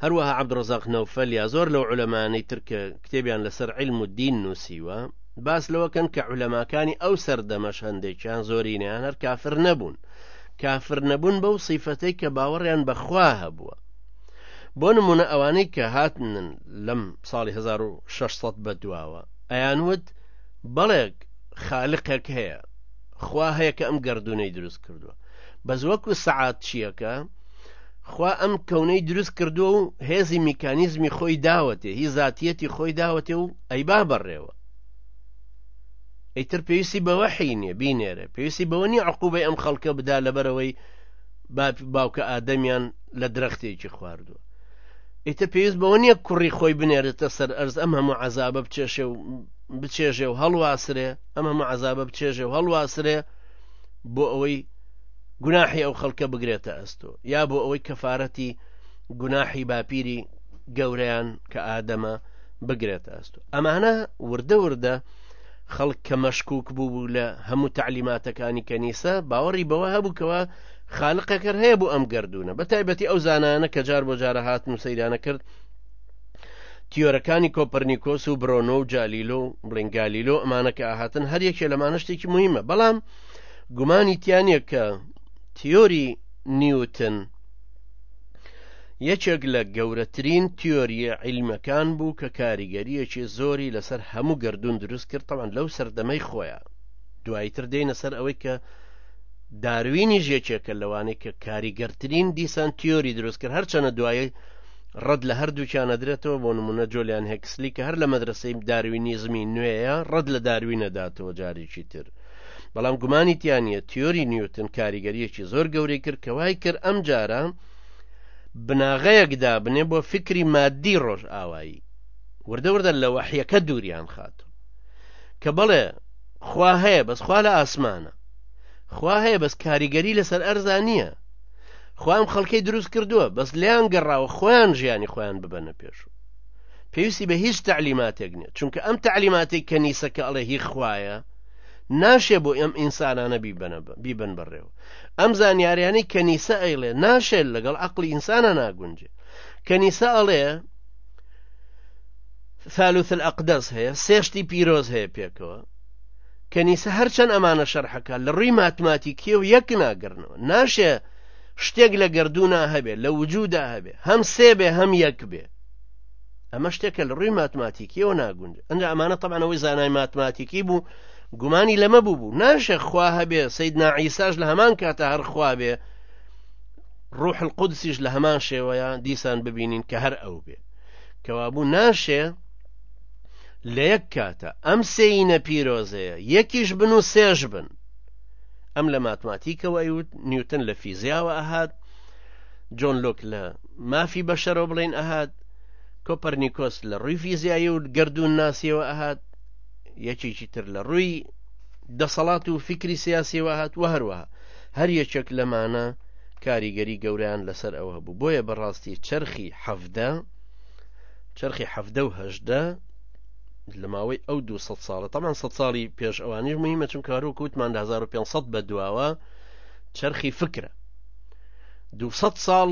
هەروەها عبدڕزاق نەوفەل یا زۆر لەو علەمانەی ترکە کتێبیان لەسەر علم و دین نووسیوە باس لەوەکەن کە علەماکانی ئەو سەردەمەش هەندێکیان زۆرینیان هەر کافر نەبوون کافر نەبوون بەو سیفەتەی کە باوەڕیان بەخوا هەبووە بۆ نمونە ئەوانەی کە هاتنن لەم ساڵی 1600 بە دواوە ئەیان وت بەڵێک خالقێک هەیە خوا هەیە کە ئەم گردردونەی دروست کردووە بەز وەکو سەعات چیەکە خوا ئەم کەونەی دروست کردووە و هێزی میکانیزمی خۆی داوەتێ هی زاتیەتی خۆی داوەتێ و ئەیبا بەڕێوە ئیتر پێویستی بە وەحی نییە بینێرە پێویستی بەوە نیە عقوبەی ئەم خەڵکە بدا لەبەرەوەی باوکە ئادەمیان لە درەختێکی خواردووە ئیتە پێویست بەوە نیە کوڕی خۆی بنێرێتە سەر ئەرز ئەم هەموو عذابە بچێشێ و بچێژێ و هەڵواسرێ ئەم هەموو عذابە بچێژێ و هەڵواسرێ بۆ ئەوەی گوناحی ئەو خەڵکە بگرێتە ئەستۆ یا بۆ ئەوەی کەفاەتی گوناحی باپیری گەورەیان کە ئادەمە بگرێت ئەست و ئەمانە وردە وردە خەڵک کە مەشکوک بوو بوو لە هەموو تعلیماتەکانی کەنیسە باوەڕی بەوە هەبووکەوە خالقەکەر هەیە بۆ ئەم گردونە بە تایبەتی ئەو زانانە کە جار بۆ جارە هاتن و سەیرانە کرد تیۆرەکانی کۆپەرنییکۆس و برۆنۆ و جالیلۆ و بلنگالیلۆ ئەمانە کە ئاهاتن هەر یەکێ لەمانە شتێکی مهمە بەڵام گومانی تیانە کە تیۆری نیوتن یەکێک لە گەورەترین تیۆریە عیلمەکان بوو کە کاریگەریەکی زۆری لەسەر هەموو گردون دروست کرد تەوان لەو سەردەمەی خۆیان دوایی تر دێنە سەر ئەوەی کە داروینی ژێکێکە لەوانەیە کە کاریگەرترین دیسان تیۆری دروست کرد هەرچەنە دوایی ڕەد لە هەردووکیانە درێتەوە بۆ نمونە جۆلیان هێکسلی کە هەر لە مەدرسەی داروینیزمی نوێیە ڕەد لە داروینەداتەوە جارێکی تر بەڵام گومانی تیانە تیۆری نیوتن کاریگەریەکی زۆر گەورەی کرد کە وای کرد ئەم جارە بناغەیەک دابنێ بۆ فکری مادی ڕۆژ ئاوایی وردە وردە لە وەحیەکە دووریان خات کە بەڵێ خوا هەیە بەس خوا لە ئاسمانە خوا هەیە بەس کاریگەری لەسەر ئەرزان نییە خۆم خەڵکەی دروست کردووە بەس لیان گەڕاوە خۆیان ژیانی خۆیان ببەنە پێشوو پێویستی بە هیچ تعلیماتێک نیە چونکە ئەم تعلیماتی کەنیسەکە ئەڵێ هی خوایە ناشێ بۆ ئەم ئینسانانە بیبن بەڕێوە ئەم زانیاریانی کەنیسە ئەیڵێ ناشێت لەگەڵ عقلی ئینسانە ناگونجێ کەنیسە ئەڵێ ثالوثل ئەقدەس هەیە سێشتی پیرۆز هەیە پێکەوە کەنیسە هەرچەند ئەمانە شەرحەکە لە ڕووی ماتماتیکی و یەک ناگرنەوە ناشێ شتێک لە گردوونا هەبێ لە وجودا هەبێ هەم سێ بێ هەم یەک بێ ئەمە شتێکە لە ڕووی ماتماتیکیەوە ناگونج ئەنج ئەمانە تەمانەوەی زانای ماتماتیکی بوو گومانی لەمە بوو بوو ناشە خوا هەبێ سید ناعیساش لە هەمان کاتە هەرخوا بێ ڕوح القدسیش لە هەمان شێوەیە دیسان ببینین کە هەر ئەو بێ کەوابوو ناشێ لە یەک کاتە ئەم سینە پیرۆزەیە یەکیش بن و سێژ بن ئەم لە ماتماتیکەوە ئەیوت نیوتن لە فیزیاوە ئەهات جۆن لۆک لە مافی بەشەرەوە بڵێن ئەهات کۆپەرنیکۆس لە ڕووی فیزیایی و گردون ناسیەوە ئەهات یەکێکی تر لە ڕووی دەسەڵات و فیکری سیاسیەوە هات و هەروەها هەر یەکێک لەمانە کاریگەری گەوریان لەسەر ئەوە بوو بۆیە بەڕاستی چرخی حەفدە چرخی حەفدە و هەشدە لە ماوەی ئەو دو ساڵە تامان سە ساڵی پێش ئەوانیش مهمە چون کارو کووتمان لە 1500 بە دواوە چرخی فکرە دووسەد ساڵ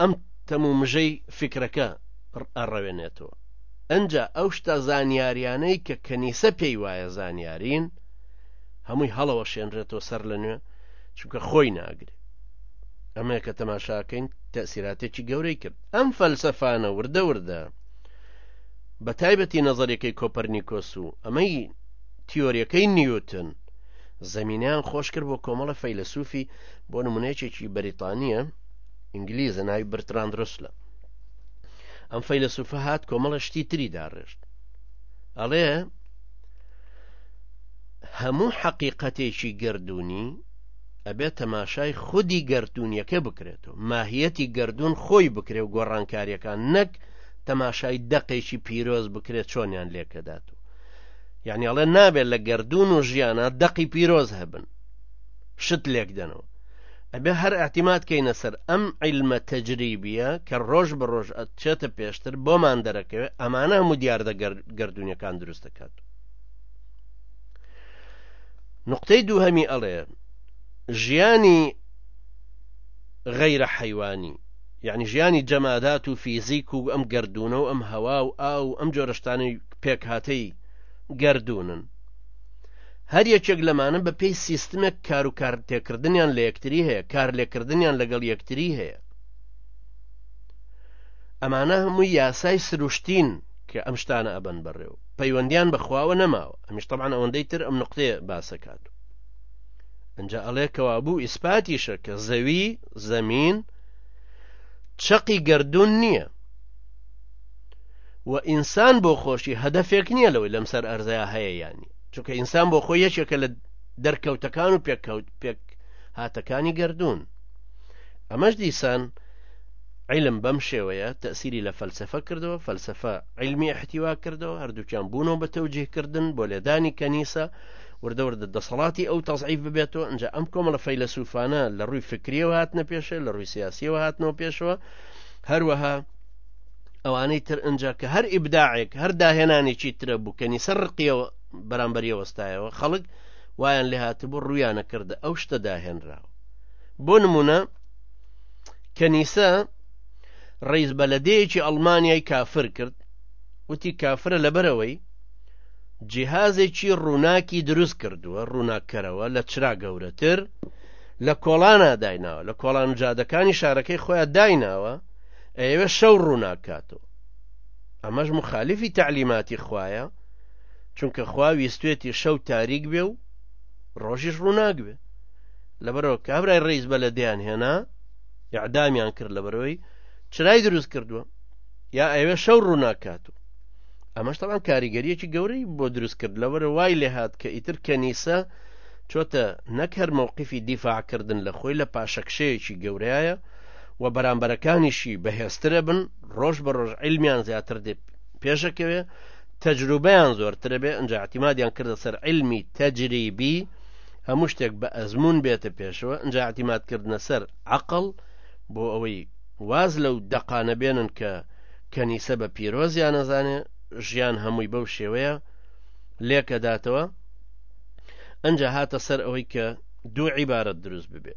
ئەم تەموو مژەی فیکرەکە ئەڕەوێنێتەوە ئەنجا ئەو شتە زانیاریانەی کە کەنیسە پێی وایە زانیارین هەمووی هەڵەوە شێنرێتەوە سەر لە نوێ چونکە خۆی ناگرێت ئەمە کە تەماشاکەین تەسیراتێکی گەورەی کرد ئەم فەلسەفانە وردە وردە بە تایبەتی نەزەرەکەی کۆپەرنیکۆس و ئەمەی تیۆریەکەی نیوتن زمینیان خۆشکرد بۆ کۆمەڵە فەیلسوفی بۆ نمونە یەکێکی بەریتانیە ئینگلیزە ناوی برتراند رسلە ئەم فەیلسوفە هات کۆمەڵە شتی تری داڕێژت ئەڵێ هەموو حەقیقەتێکی گردردونی ئەبێت تەماشای خودی گردردونیەکە بکرێتەوە ماهیەتی گردردون خۆی بکرێ و گۆڕانکاریەکان نەک تەماشای دەقێکی پیرۆز بکرێت چۆنیان لێکەدات و یعنی ئەڵێ نابێت لە گردردون و ژیانە دەقی پیرۆز هەبن شت لێک دەنەوە ئەبێ هەر ئەتیمات کەینە سەر ئەم عیلمە تەجریبیە کە ڕۆژ بە ڕۆژ ئەچێتە پێشتر بۆمان دەرەکەوێت ئەمانە هەموو دیاردە گردردونیەکان دروست دەکات نقطەی دووهەمی ئەڵێ ژیانی غەیرە حەیوانی یعنی ژیانی جەمادات و فیزیک و ئەم گردونە و ئەم هەوا و ئا و ئەم جۆرەشتانی پێکهاتەی گردونن هەر یەکێک لەمانە بە پێی سیستمێک کار و کارتێکردنیان لە یەکتری هەیە کار لێکردنیان لەگەڵ یەکتری هەیە ئەمانە هەمووی یاسای سروشتین کە ئەم شتانە ئەبەن بەڕێو پەیوەندیان بەخواوە نەماوە ئەمیش تەبان ئەوەندەی تر ئەم نقطەیە باسەکات ئەجا ئەڵێ کەوابوو ئیسپاتیشە کە زەوی زەمین چەقی گردون نییە و ئینسان بۆ خۆشی هەدەفێک نییە لەوەی لەم سەر ئەرزەیە هەیە ینی چونکە ئینسان بۆ خۆی یەکێکە لە دەرکەوتەکان و پێککەوت پێک هاتەکانی گردردون ئەمەش دیسان عیلم بەم شێوەیە تەسیری لە فەلسفە کردەوە فەلسفە عیلمی احتیوا کردەوە هەردووکیان بوونەوە بە تەوجیهکردن بۆ لێدانی کەنیسە وردەوردە دەسەڵاتی ئەو تەزعیف ببێتەوە ئەجا ئەم کۆمەڵە فەیلەسوفانە لە ڕووی فکریەوە هاتنە پێشێ لە ڕووی سیاسیەوە هاتنەوە پێشەوە هەروەها ئەوانەی تر ئەجا کە هەر ئیبداعێک هەر داهێنانێکی ترە بوو کە نیسە ڕقیەوە بەرامبەریە وەستایەوە خەڵک وایان لێ هاتبوو ڕویانە کردە ئەو شتە داهێنراوە بۆ نمونە کەنیسە ڕیز بەلەدەیەکی ئەڵمانیای کافر کرد وتی کافرە لەبەرەوەی جیهازێکی ڕووناکی دروست کردووە ڕووناکەرەوە لە چرا گەورەتر لە کۆڵانە دایناوە لە کۆڵان جادەکانی شارەکەی خۆیان دایناوە ئەیەوێ شەو ڕووناکاتەوە ئەمەش مخالیفی تعلیماتی خوایە چونکە خوا ویستێتی شەو تاریک بێ و ڕۆژیش ڕووناک بێ لەبەرەوە کابرای ڕیز بە لە دەیان هێنا یعدامیان کرد لەبەرەوەی چرای دروست کردووە یا ئەوێ شەو ڕووناکات و ئەمەش تەوان کاریگەریەکی گەورەی بۆ دروست کرد لەوەرە وای لێ هاات کە ئیتر کەنیسە چۆتە نەک هەر مەوقفی دیفاعکردن لە خۆی لە پاشەکشەیەکی گەورەیە و بەرامبەرەکانیشی بەهێزترە بن ڕۆژ بە ڕۆژ علمیان زیاتر دێ پێشەکەوێ تەجروبەیان زۆرترە بێ ئەنج اعتیمادیان کردە سەر علمی تەجریبی هەموو شتێک بە ئەزمون بێتە پێشەوە ئەنج اعتیمادکردنە سەر عقل بۆ ئەوەی واز لەو دەقانە بێنن کە کەنیسە بە پیرۆزیان نەزانێ ژیان هەمووی بەو شێوەیە لێکەداتەوە ئەنج هاتە سەر ئەوەی کە دوو عیبارەت دروست ببێ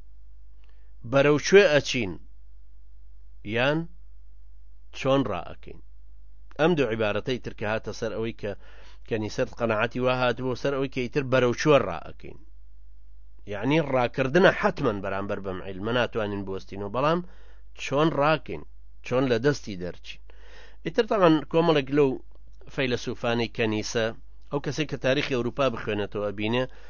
بەرەو کوێ ئەچین یان چۆن ڕائەکەین ئەم دوو عیبارەتەی ترکە هاتە سەر ئەوەی کە کەنی سەر قەنەعاتی وا هاتبوو سەر ئەوەی کە ئیتر بەرەو کوێ ڕائەکەین یعنی ڕاکردنە حتممە بەرامبەر بەم عیلمە ناتوانین بستین و بەڵام چۆن ڕاکەین چۆن لە دەستی دەرچین ئیتر تاان کۆمەڵێک لەو فەیلەسوفانەی کەنیسە ئەو کەسێک کە تاریخی ئەوروپا بخوێنێتەوە بینێ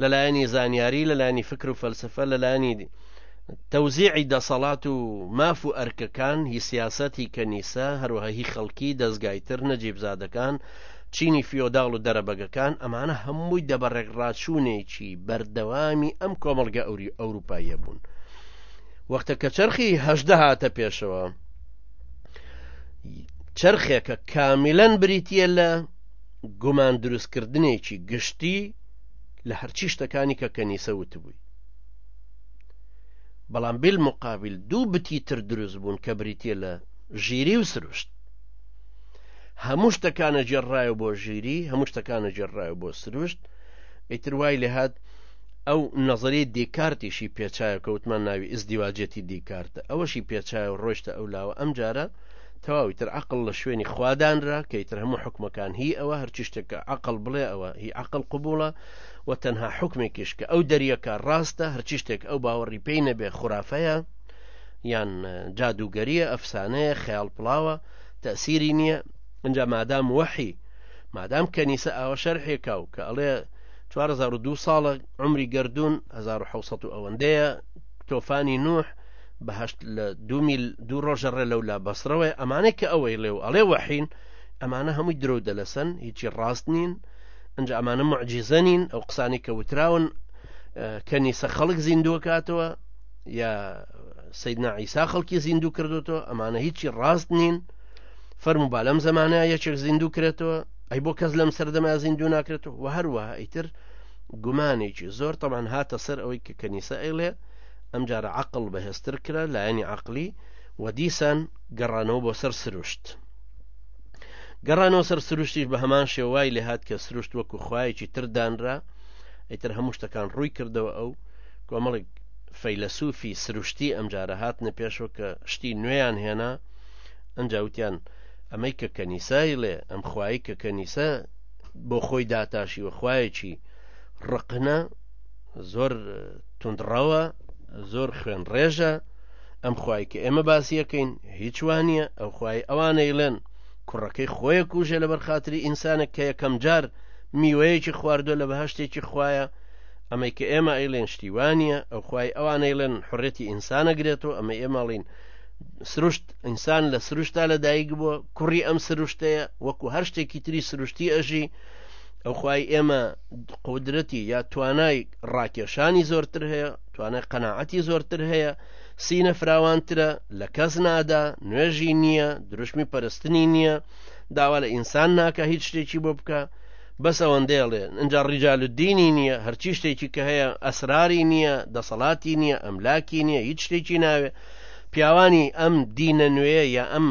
لە لایەنی زانیاری لە لایەنی فکر و فەلسفە لە لایەنی تەوزیعی دەسەڵات و ماف و ئەرکەکان هی سیاست هی کەنیسە هەروەها هی خەڵکی دەستگایتر نەجیبزادەکان چینی فیۆداڵ و دەرەبەگەکان ئەمانە هەمووی دەبەڕێک ڕاچوونێکی بەردەوامی ئەم کۆمەڵگە ئەوری ئەوروپاییە بوون وەختە کە چرخی هەشدە هاتە پێشەوە چرخێکە کامیلەن بریتە لە گومان دروستکردنێکی گشتی لە هەرچی شتەکانی کە کەنیسە وتبووی بەڵام بیل مقابل دوو بتی تر دروست بوون کە بریتە لە ژیری و سروشت هەموو شتەکانە جێڕایە بۆ ژیری هەموو شتەکانە جێڕایە بۆ سروشت ئیتر وای لێهات ئەو نەزری دیکارتیشی پێچایە کەوتمان ناوی ئزدیواجێتی دیکارتە ئەوەشی پێچایە و ڕۆشتە ئەو لاوە ئەم جارە تەواو ئیتر عەقڵ لە شوێنی خوا دانرا کە ئیتر هەموو حوکمەکان هی ئەوە هەرچی شتێک کە عەقڵ بڵێ ئەوە هی عەقڵ قبوڵە و تەنها حوکمێکیش کە ئەو دەریەکە ڕاستە هەرچی شتێک ئەو باوەڕی پێی نەبێ خورافەیە یان جادوگەریە ئەفسانەیە خەیاڵ پڵاوە تەسیری نییە ئەجا مادام وەحی مادام کەنیسە ئاوە شەرحێکا و کە ئەڵێ 2002 ساڵە عمری گردردون 1970 ئەوەندەیە تۆفانی نوح بەهشت لە دو میل دوو ڕۆژە ڕێ لەو لا بەسرەوەی ئەمانەی کە ئەوەی لێو ئەڵێ وەحین ئەمانە هەمووی درۆ دەلەسەن هیچی ڕاست نین ئەنج ئەمانە معجیزە نین ئەو قسانی کە وتراون کەنیسە خەڵک زیندووە کاتەوە یا سیدنا عیسا خەڵکی زیندوو کردوتەوە ئەمانە هیچی ڕاست نین فەرمو با لەم زمانە یەکێک زیندوو کرێتەوە ئەی بۆ کەس لەم سەردەما زیندوو ناکرێتەوە و هەروەها ئیتر گومانێکی زۆر تەمان هاتە سەر ئەوەی کە کەنیسە ئەیڵێ ئەم جارە عقل بەهێزتر کرا لایەنی عقلی و دیسان گەڕانەوە بۆ سەر سروشت گەڕانەوە سەر سروشتیش بە هەمان شێوای لێهات کە سروشت وەکو خوایەکی تر دانرا ئیتر هەموو شتەکان ڕووی کردەوە ئەو کۆمەڵێک فەیلەسوفی سروشتی ئەم جارە هاتنە پێشەوە کە شتی نوێیان هێنا ئەنجاوتیان ئەمەی کە کەنیسای لێ ئەم خوای کە کەنیسە بۆ خۆی داتاشی وە خوایەکی ڕقنە زۆر تونندڕەوە زۆر خوێن ڕێژە ئەم خی کە ئێمە باسیەکەین هیچ وانە ئەو خی ئەوانەیڵێن کوڕەکەی خۆیە کوژە لەبەر خااتری ئینسانە کە یەکەم جار میوەیەکی خواردۆ لە بەهشتێکی خویە ئەمەی کە ئێمە ئەیلێن شتیوانە ئەو خی ئەوانەیڵێن حڕێتی ئینسانە گرێتەوە ئەمە ئێمەڵین سروشت ئینسان لە سروشتا لە دایک بووە کوڕی ئەم سروشتەیە وەکو هەر شتێکی تری سروشتی ئەژی ئەو خوای ئێمە قودرەتی یا توانای ڕاکێشانی زۆرتر هەیە توانای قەنەعەتی زۆرتر هەیە سینە فراوانترە لە کەس نادا نوێژی نییە دروشمی پەرستنی نییە داوا لە ئینسان ناکە هیچ شتێکی بۆ بکە بەس ئەوەندەیڵێ ئەجا ڕیجالدینی نییە هەرچی شتێکی کە هەیە ئەسراری نییە دەسەڵاتی نییە ئەملاکی نییە هیچ شتێکی ناوێ پیاوانی ئەم دینە نوێیە یا ئەم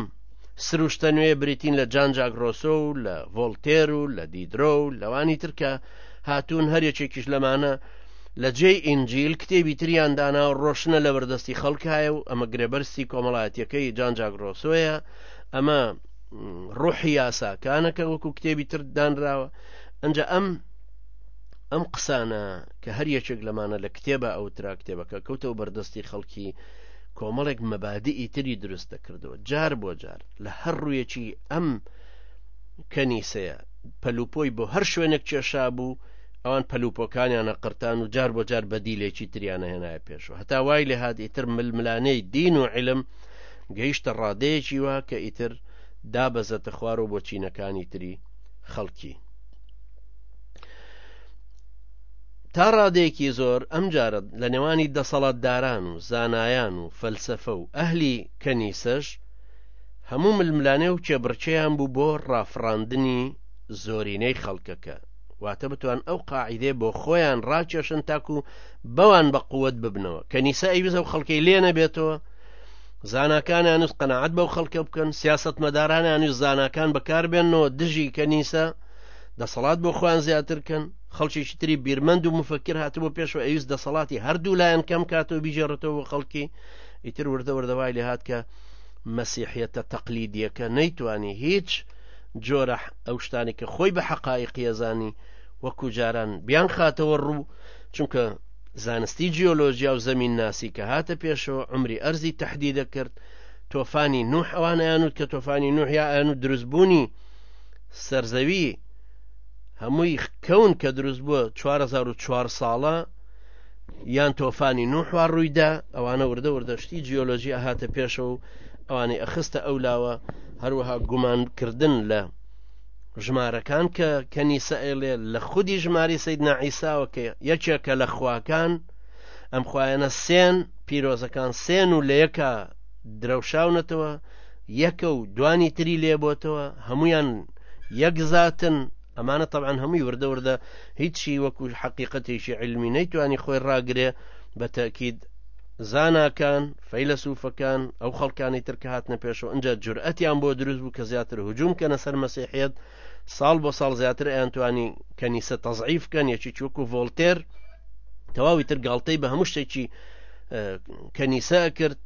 سروشتە نوێ بریتین لە جان جاک ڕۆسۆ و لە ڤۆلتێر و لە دیدرۆ و لەوانی ترکە هاتوون هەر یەکێکیش لەمانە لە جێی ئینجیل کتێبی تریان دانا و ڕۆشنە لە بەردەستی خەڵکایە و ئەمە گرێبەرستی کۆمەڵایەتەکەی جان جاک ڕۆسۆیە ئەمە ڕوحی یاساکانەکە وەکو کتێبی تر دانراوە ئەجا ئەم ئەم قسانە کە هەر یەکێک لەمانە لە کتێبە ئەو ترا کتێبەکە کەوتەوە بەردەستی خەڵکی کۆمەڵێک مەبادی تری دروست دەکردەوە جار بۆ جار لە هەر ڕوویەکی ئەم کەنیسەیە پەلوپۆی بۆ هەر شوێنێک کێشا بوو ئەوان پەلوپۆکانیانە قرتان و جار بۆ جار بەدیلێکی تریانە هێنایە پێشەوە هەتا وای لە هاات ئیتر ململانەی دین و علم گەیشتە ڕادەیەکی وا کە ئیتر دابەزەتە خوار و بۆچینەکانی تری خەڵکی تا ڕادێکی زۆر ئەم جارە لە نێوانی دەسەڵاتداران و زانایان و فەلسفە و ئەهلی کەنیسەش هەموو ململانێ و کێبڕچەیان بوو بۆ ڕافڕاندنی زۆرینەی خەڵکەکە واتە بتوان ئەو قاعیدێ بۆ خۆیان ڕاکێشن تاکو بەوان بە قووەت ببنەوە کەنیسە ئەیوزە و خەڵکەی لێ نەبێتەوە زانکانیانوس قەنەعات بەو خەڵکە بکەن سیاستمەدارانیانوس زانکان بەکاربێنەوە دژی کەنیسە دەسەڵات بۆ خۆیان زیاتر کەن خەڵکێکی تری بیرمەند و مفکر هاتبوو پێشەوە ئەویست دەسەڵاتی هەردوو لایەن کەم کاتەوە بیژێڕێتەوە بۆ خەڵکی ئیتر وردە وردەوای لێ هات کە مەسیحەتە تەقلیدیەکە نەیتوانی هیچ جۆرە ئەو شتانی کە خۆی بە حەقای قیەزانی وەکو جاران بیان خاتەوە ڕوو چونکە زانستی جیۆلۆژیا و زەمین ناسی کە هاتە پێشەوە عمری ئەرزی تهدی دەکرد تۆفانی نوح ئەوانیان و کە تۆفانی نوحیا ئەن و دروستبوونی سەرزەوی هەمووی کەون کە دروست بووە 1940 ساڵە یان تۆفانی نوحوا ڕوویدا ئەوانە وردە وردەشتی جیۆلۆژی ئەهاتە پێشە و ئەوانی ئەخستە ئەو لاوە هەروەها گومانکردن لە ژمارەکان کە کەنیسە ئەیڵێ لە خودی ژماری سید نعیساوە کە یەکێکە لە خواکان ئەم خوایەنە سێن پیرۆزەکان سێن و لە یەکە درەوشاونەتەوە یەکە و دوانی تری لێبتەوە هەمویان یەک زاتن ئەمانە طبعاان هەمووی وردە وردە هیچی وەکو حقیقەتێکی علمی نەیتوانی خۆی ڕاگرێ بە تەکید زاناکان فەیلە سوفەکان ئەو خەڵکانی ترکە هاتنە پێشەوە ئەجا جورئەتیان بۆ دروست بوو کە زیاتر هجووم کەە سەر مەسیحێت ساڵ بۆ ساڵ زیاتر ئەیانتوانی کەنیسە تەزعیف کەن یەکی چوەکو ڤۆلتێر تەواوی تر گاڵتەی بە هەموو شتێکی کەنیسە کرد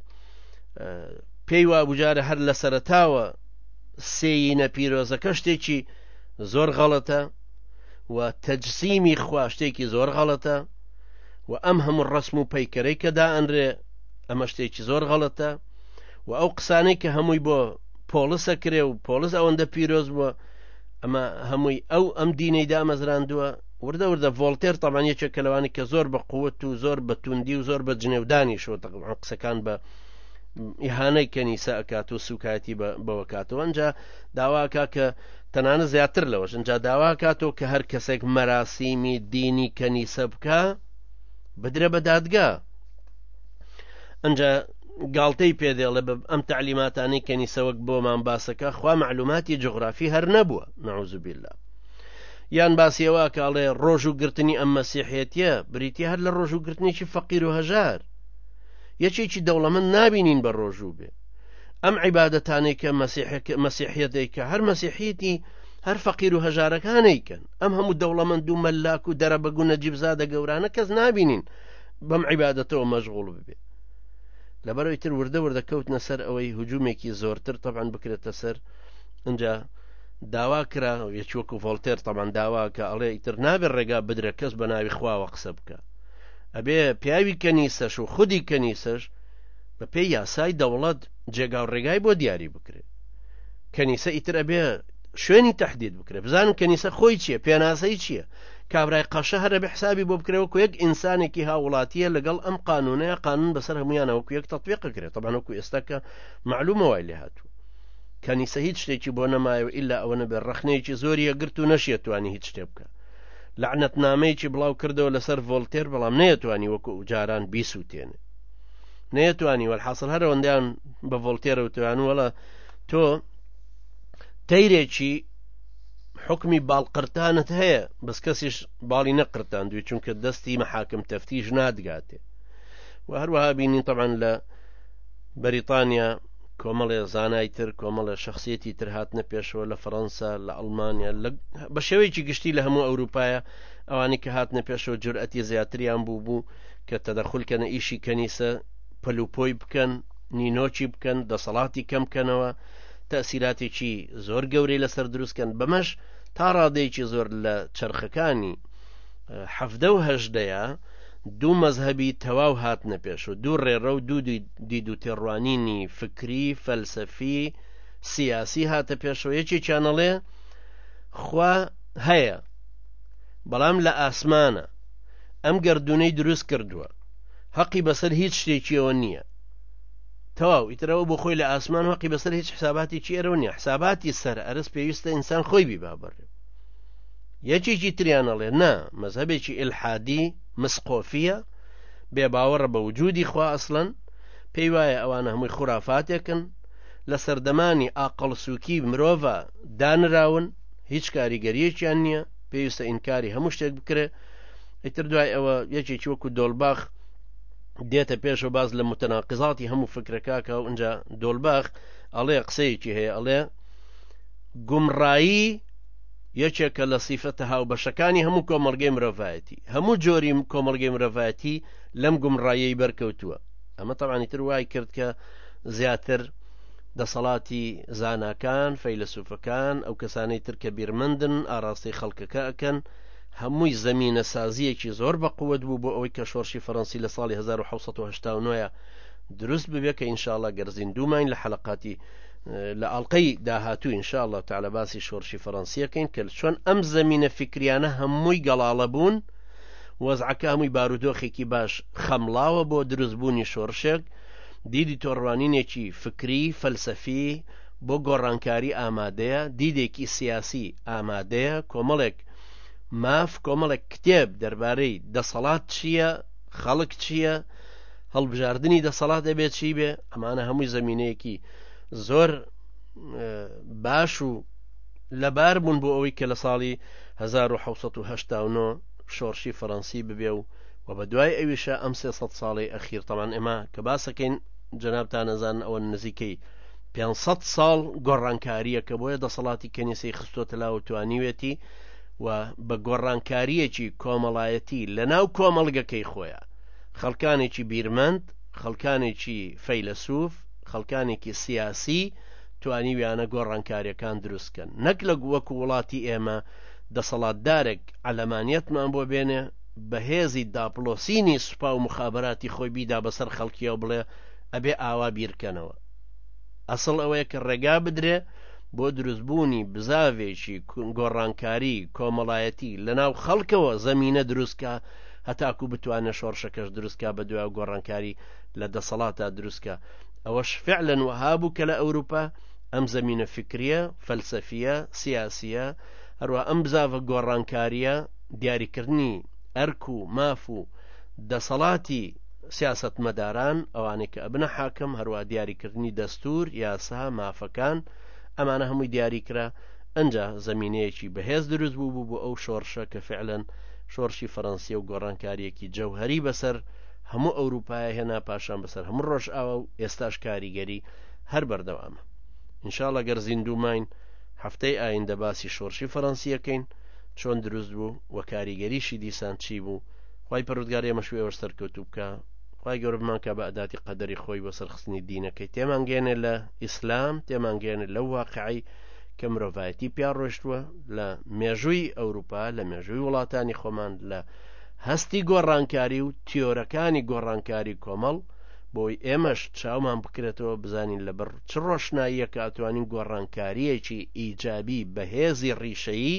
پێی وا بجارە هەر لە سەرتاوە سێینە پیرۆزەکە شتێکی زۆر غەڵەتە و تەجسیمی خوا شتێکی زۆر غەڵەتە و ئەم هەموو ڕسم و پەیکەرەی کەدا ئەنرێ ئەمە شتێکی زۆر غەڵەتە و ئەو قسانەی کە هەمووی بۆ پۆڵسە کرێ و پۆلس ئەوەندە پیرۆز بووە ئەمە هەمووی ئەو ئەم دینەی دامەزراندووە وردە وردە ڤۆلتێر تەمانیەکە کە لەوانی کە زۆر بە قوت و زۆر بە توندی و زۆر بە جنێودانی شۆ تەقبان قسەکان بە ئیهانەی کەنیسە ئەکات و سوکایەتی بەوەکاتەوە ئەجا داواکە کە تەنانە زیاتر لەوەش ئەجا داواکاتەوە کە هەر کەسێک مەراسیمی دینی کەنیسە بکە بدرە بە دادگا ئەنجا گاڵتەی پێ دێڵێ بە ئەم تعلیماتانی کەنیسە وەک بۆمان باسەکە خوا معلوماتی جغرافی هەر نەبووە نعوزبیلا یان باسیەوە کاڵێ ڕۆژ و گرتنی ئەم مەسیحێتە بریتە هەر لە ڕۆژ و گرتنێکی فەقیر و هەژار یەکێکی دەوڵەمەند نابینین بە ڕۆژوو بێ ئەم عیباەتانەی کە مەسیحەتەی کە هەر مەسیحیتی هەر فەقیر و هەژارەکانەی کەن ئەم هەموو دەوڵەمەند و مەلاک و دەرە بەگوونە جیبزادە گەورانە کەس نابینین بەم عیبادەتەوە مەشغوڵ ببێ لەبەرەوەی تر وردە وردە کەوتنە سەر ئەوەی هجوومێکی زۆرتر تەبان بکرێتە سەر اینجا داوا کرا یەچوەک و ڤۆلتێر تەمان داوا کە ئەڵێ ئیتر نابێ ڕێگا بدرە کەس بە ناوی خواوە قسە بکە ئەبێ پیاوی کەنیسەش و خودی کەنیسەش بە پێی یاسای دەوڵەت جێگا و ڕێگای بۆ دیاری بکرێت کەنیسە ئیتر ئەبێ شوێنی تهدید بکرێت بزانن کەنیسە خۆی چییە پێناسەی چییە کابرای قەشە هەر ئەبێ حسابی بۆ بکرێ وەکو یەک ئینسانێکی هاووڵاتییە لەگەڵ ئەم قانوونەیە قانون بەسەر هەمویانە وەکو یەک تەطبیق کرێت طبعا وەکو ئێستا کە معلومە وای لێ هاتوو کەنیسە هیچ شتێکی بۆ نەمایە و ئللا ئەوە نەبێت ڕخنەیەکی زۆریە گرت و نەشیێتوانی هیچ شتێ بکە لەعنەت نامەیەکی بڵاو کردەوە لەسەر ڤۆلتێر بەڵام نەیەتوانی وەکو جاران بیسووتێنێ نەیەتوانی وەحاصل هەرەوەندیان بە ڤۆلتێرە و توانوەڵە تۆ تەیرێکی حکمی باڵقرتانت هەیە بەس کەسیش باڵی نەقرتان دوێ چونکە دەستی مەحاکم تەفتیش نادگاتێ و هەروەها بینین طبعاان لە بەریتانیا کۆمەڵێ زانای تر کۆمەڵێ شخصیەتی تر هاتنە پێشەوە لە فەەنسا لە ئەڵمانیا بە شێوەیەکی گشتی لە هەموو ئەوروپایە ئەوانی کە هاتنە پێشەوە جورئەتی زیاتریان بوو بوو کە تەدەخولکەنە ئیشی کەنیسە پەلوپۆی بکەن نینۆکی بکەن دەسەڵاتی کەم بکەنەوە تەئسیراتێکی زۆر گەورەی لەسەر دروستکەن بەمەش تا ڕادەیەکی زۆر لە چرخەکانی حەفدە و هەژدەیە دوو مەذهبی تەواو هاتنە پێش و دوو ڕێڕە و دوو دید و تێڕوانینی فکری فەلسەفی سیاسی هاتە پێشەوە یەکێکیانەڵێ خوا هەیە بەڵام لە ئاسمانە ئەم گردونەی دروست کردووە هەقی بەسەر هیچ شتێکیەوە نییە تەواو ئیتر ئەوە بۆ خۆی لە ئاسمان وەقی بەسەر هیچ حساباتێکی ئەرەوە نیە حساباتی سەر ئەرز پێویستە ئینسان خۆی بیبا بڕێ یەکێکی تریانەڵێ نا مەزهبێکی ئلحادی مسقۆفیە بێ باوەڕە بە وجودی خوا ئەسڵەن پێی وایە ئەوانە هەمووی خورافاتێکن لە سەردەمانی ئاقل سووکی مرۆڤە دانراون هیچ کاریگەریەکیان نییە پێویستە ئینکاری هەموو شتێک بکرێت ئیتر دوای ئەوە یەکێکی وەکو دۆلباخ دێتە پێشەوە باس لە متەناقزاتی هەموو فکرەکاکە و ئەجا دۆلباخ ئەڵێ قسەیەکی هەیە ئەڵێ گومڕایی یەکێکە لە سیفەتە هاوبەشەکانی هەموو کۆمەلگەی مرۆڤایەتی هەموو جۆری کۆمەلگەی مرۆڤایەتی لەم گومڕایەی بەرکەوتووە ئەمە تەوانی تر وای کرد کە زیاتر دەسەڵاتی زاناکان فەیلسوفەکان ئەو کەسانەی تر کە بیرمەندن ئاراستەی خەڵکەکە ئەکەن هەمووی زەمینەسازییەکی زۆر بەقوەت بوو بۆ ئەوەی کە شۆڕشی فەرەنسی لە ساڵی هەزار و حەوت سەد و هەشتا و نۆ دروست ببێت کە ئینشاڵا گەر زیندووماین لە حەلەقاتی لە ئاڵلقەی داهاتوو ئینشاءاللە تەعالا باسی شۆڕشی فەرەنسیەکەین کە چۆن ئەم زەمینە فکریانە هەمووی گەڵاڵە بوون وەزعەکە هەمووی بارودۆخێکی باش خەمڵاوە بۆ دروستبوونی شۆڕشێک دیدی تۆڕوانینێکی فکری فەلسەفی بۆ گۆڕانکاری ئامادەیە دیدێکی سیاسی ئامادەیە کۆمەڵێک ماف کۆمەڵێک کتێب دەربارەی دەسەڵات چییە خەڵک چییە هەڵبژاردننی دەسەڵات دەبێت چی بێ ئەمانە هەمووی زمینەیەکی زۆر باش و لەبار بوون بۆ ئەوەی کە لە ساڵی 1970 شۆڕشی فەڕەنسی ببێ و و بە دوای ئەویشە ئەم سێ ساڵی ئەخیر تەمان ئێمە کە باسەکەین جەنابتانەزان ئەوە نزیکەی پێنج سەد ساڵ گۆڕانکاریە کە بۆیە دەسەڵاتی کەنیسەی خستۆتە لاو توانیوێتی و بە گۆڕانکاریەکی کۆمەڵایەتی لە ناو کۆمەڵگەکەی خۆیە خەڵکانێکی بیرمەند خەڵکانێکی فەیلەسوف خەڵکانێکی سیاسی توانیویانە گۆڕانکاریەکان دروستکەن نەک لە وەکو وڵاتی ئێمە دەسەڵاتدارێک ئەلەمانەتمان بۆ بێنێ بەهێزی داپلۆسینی سوپا و مخابراتی خۆی بیدا بەسەر خەڵکیە و بڵێ ئەبێ ئاوا بیرکەنەوە ئەسڵ ئەوەیە کە ڕێگا بدرێ بۆ دروستبوونی بزاڤێکی گۆڕانکاری کۆمەڵایەتی لەناو خەڵکەوە زەمینە دروستکە هەتاکو بتوانە شۆڕشەکەش دروستکە بە دوای گۆڕانکاری لە دەسەڵاتا دروستکە ئەوەش فعلەن وەها بوو کە لە ئەوروپا ئەم زەمینە فکریە فەلسەفیە سیاسیە هەروە ئەم بزاڤە گۆڕانکاریە دیاریکردنی ئەرک و ماف و دەسەڵاتی سیاسەتمەداران، ئەوانەی کە ئەبنە حاکم، هەروا دیاریکردنی دەستوور، یاسا، مافەکان، ئەمانە هەمووی دیاری کرا، ئەنجا زەمینەیەکی بەهێز دروست بووبوو بۆ ئەو شۆڕشە کە فیعلەن شۆڕشی فەرەنسیە و گۆڕانکارییەکی جەوهەری بەسەر هەموو ئەوروپایە هێنا پاشان بەسەر هەموو ڕۆژئاوا و ئێستاش کاریگەری هەر بەردەوامە ئینشاڵە گەر زیندووماین هەفتەی ئایندە باسی شۆڕشی فەرەنسیەکەین چۆن دروست بوو و کاریگەریشی دیسان چی بوو خی پەرودگار ئێمەش ئێوەش سەرکەوتوو بکە خی گەورەمانکە بە ئەداتی قەدەری خۆی بۆ سەرخستنی دینەکەی تێمانگەێنێ لە ئیسلام تێمانگەێنێ لە واقعی کە مرۆڤایەتی پیا ڕۆشتووە لە مێژووی ئەوروپا لە مێژووی وڵاتانی خۆمان لە هەستی گۆڕانکاری و تیۆرەکانی گۆڕانکاری کۆمەڵ بۆی ئێمەش چاومان بکرێتەوە بزانین لەبەر چ ڕۆشناییەکە ئەتوانین گۆڕانکاریەکی ئیجابی بەهێزی ڕیشەیی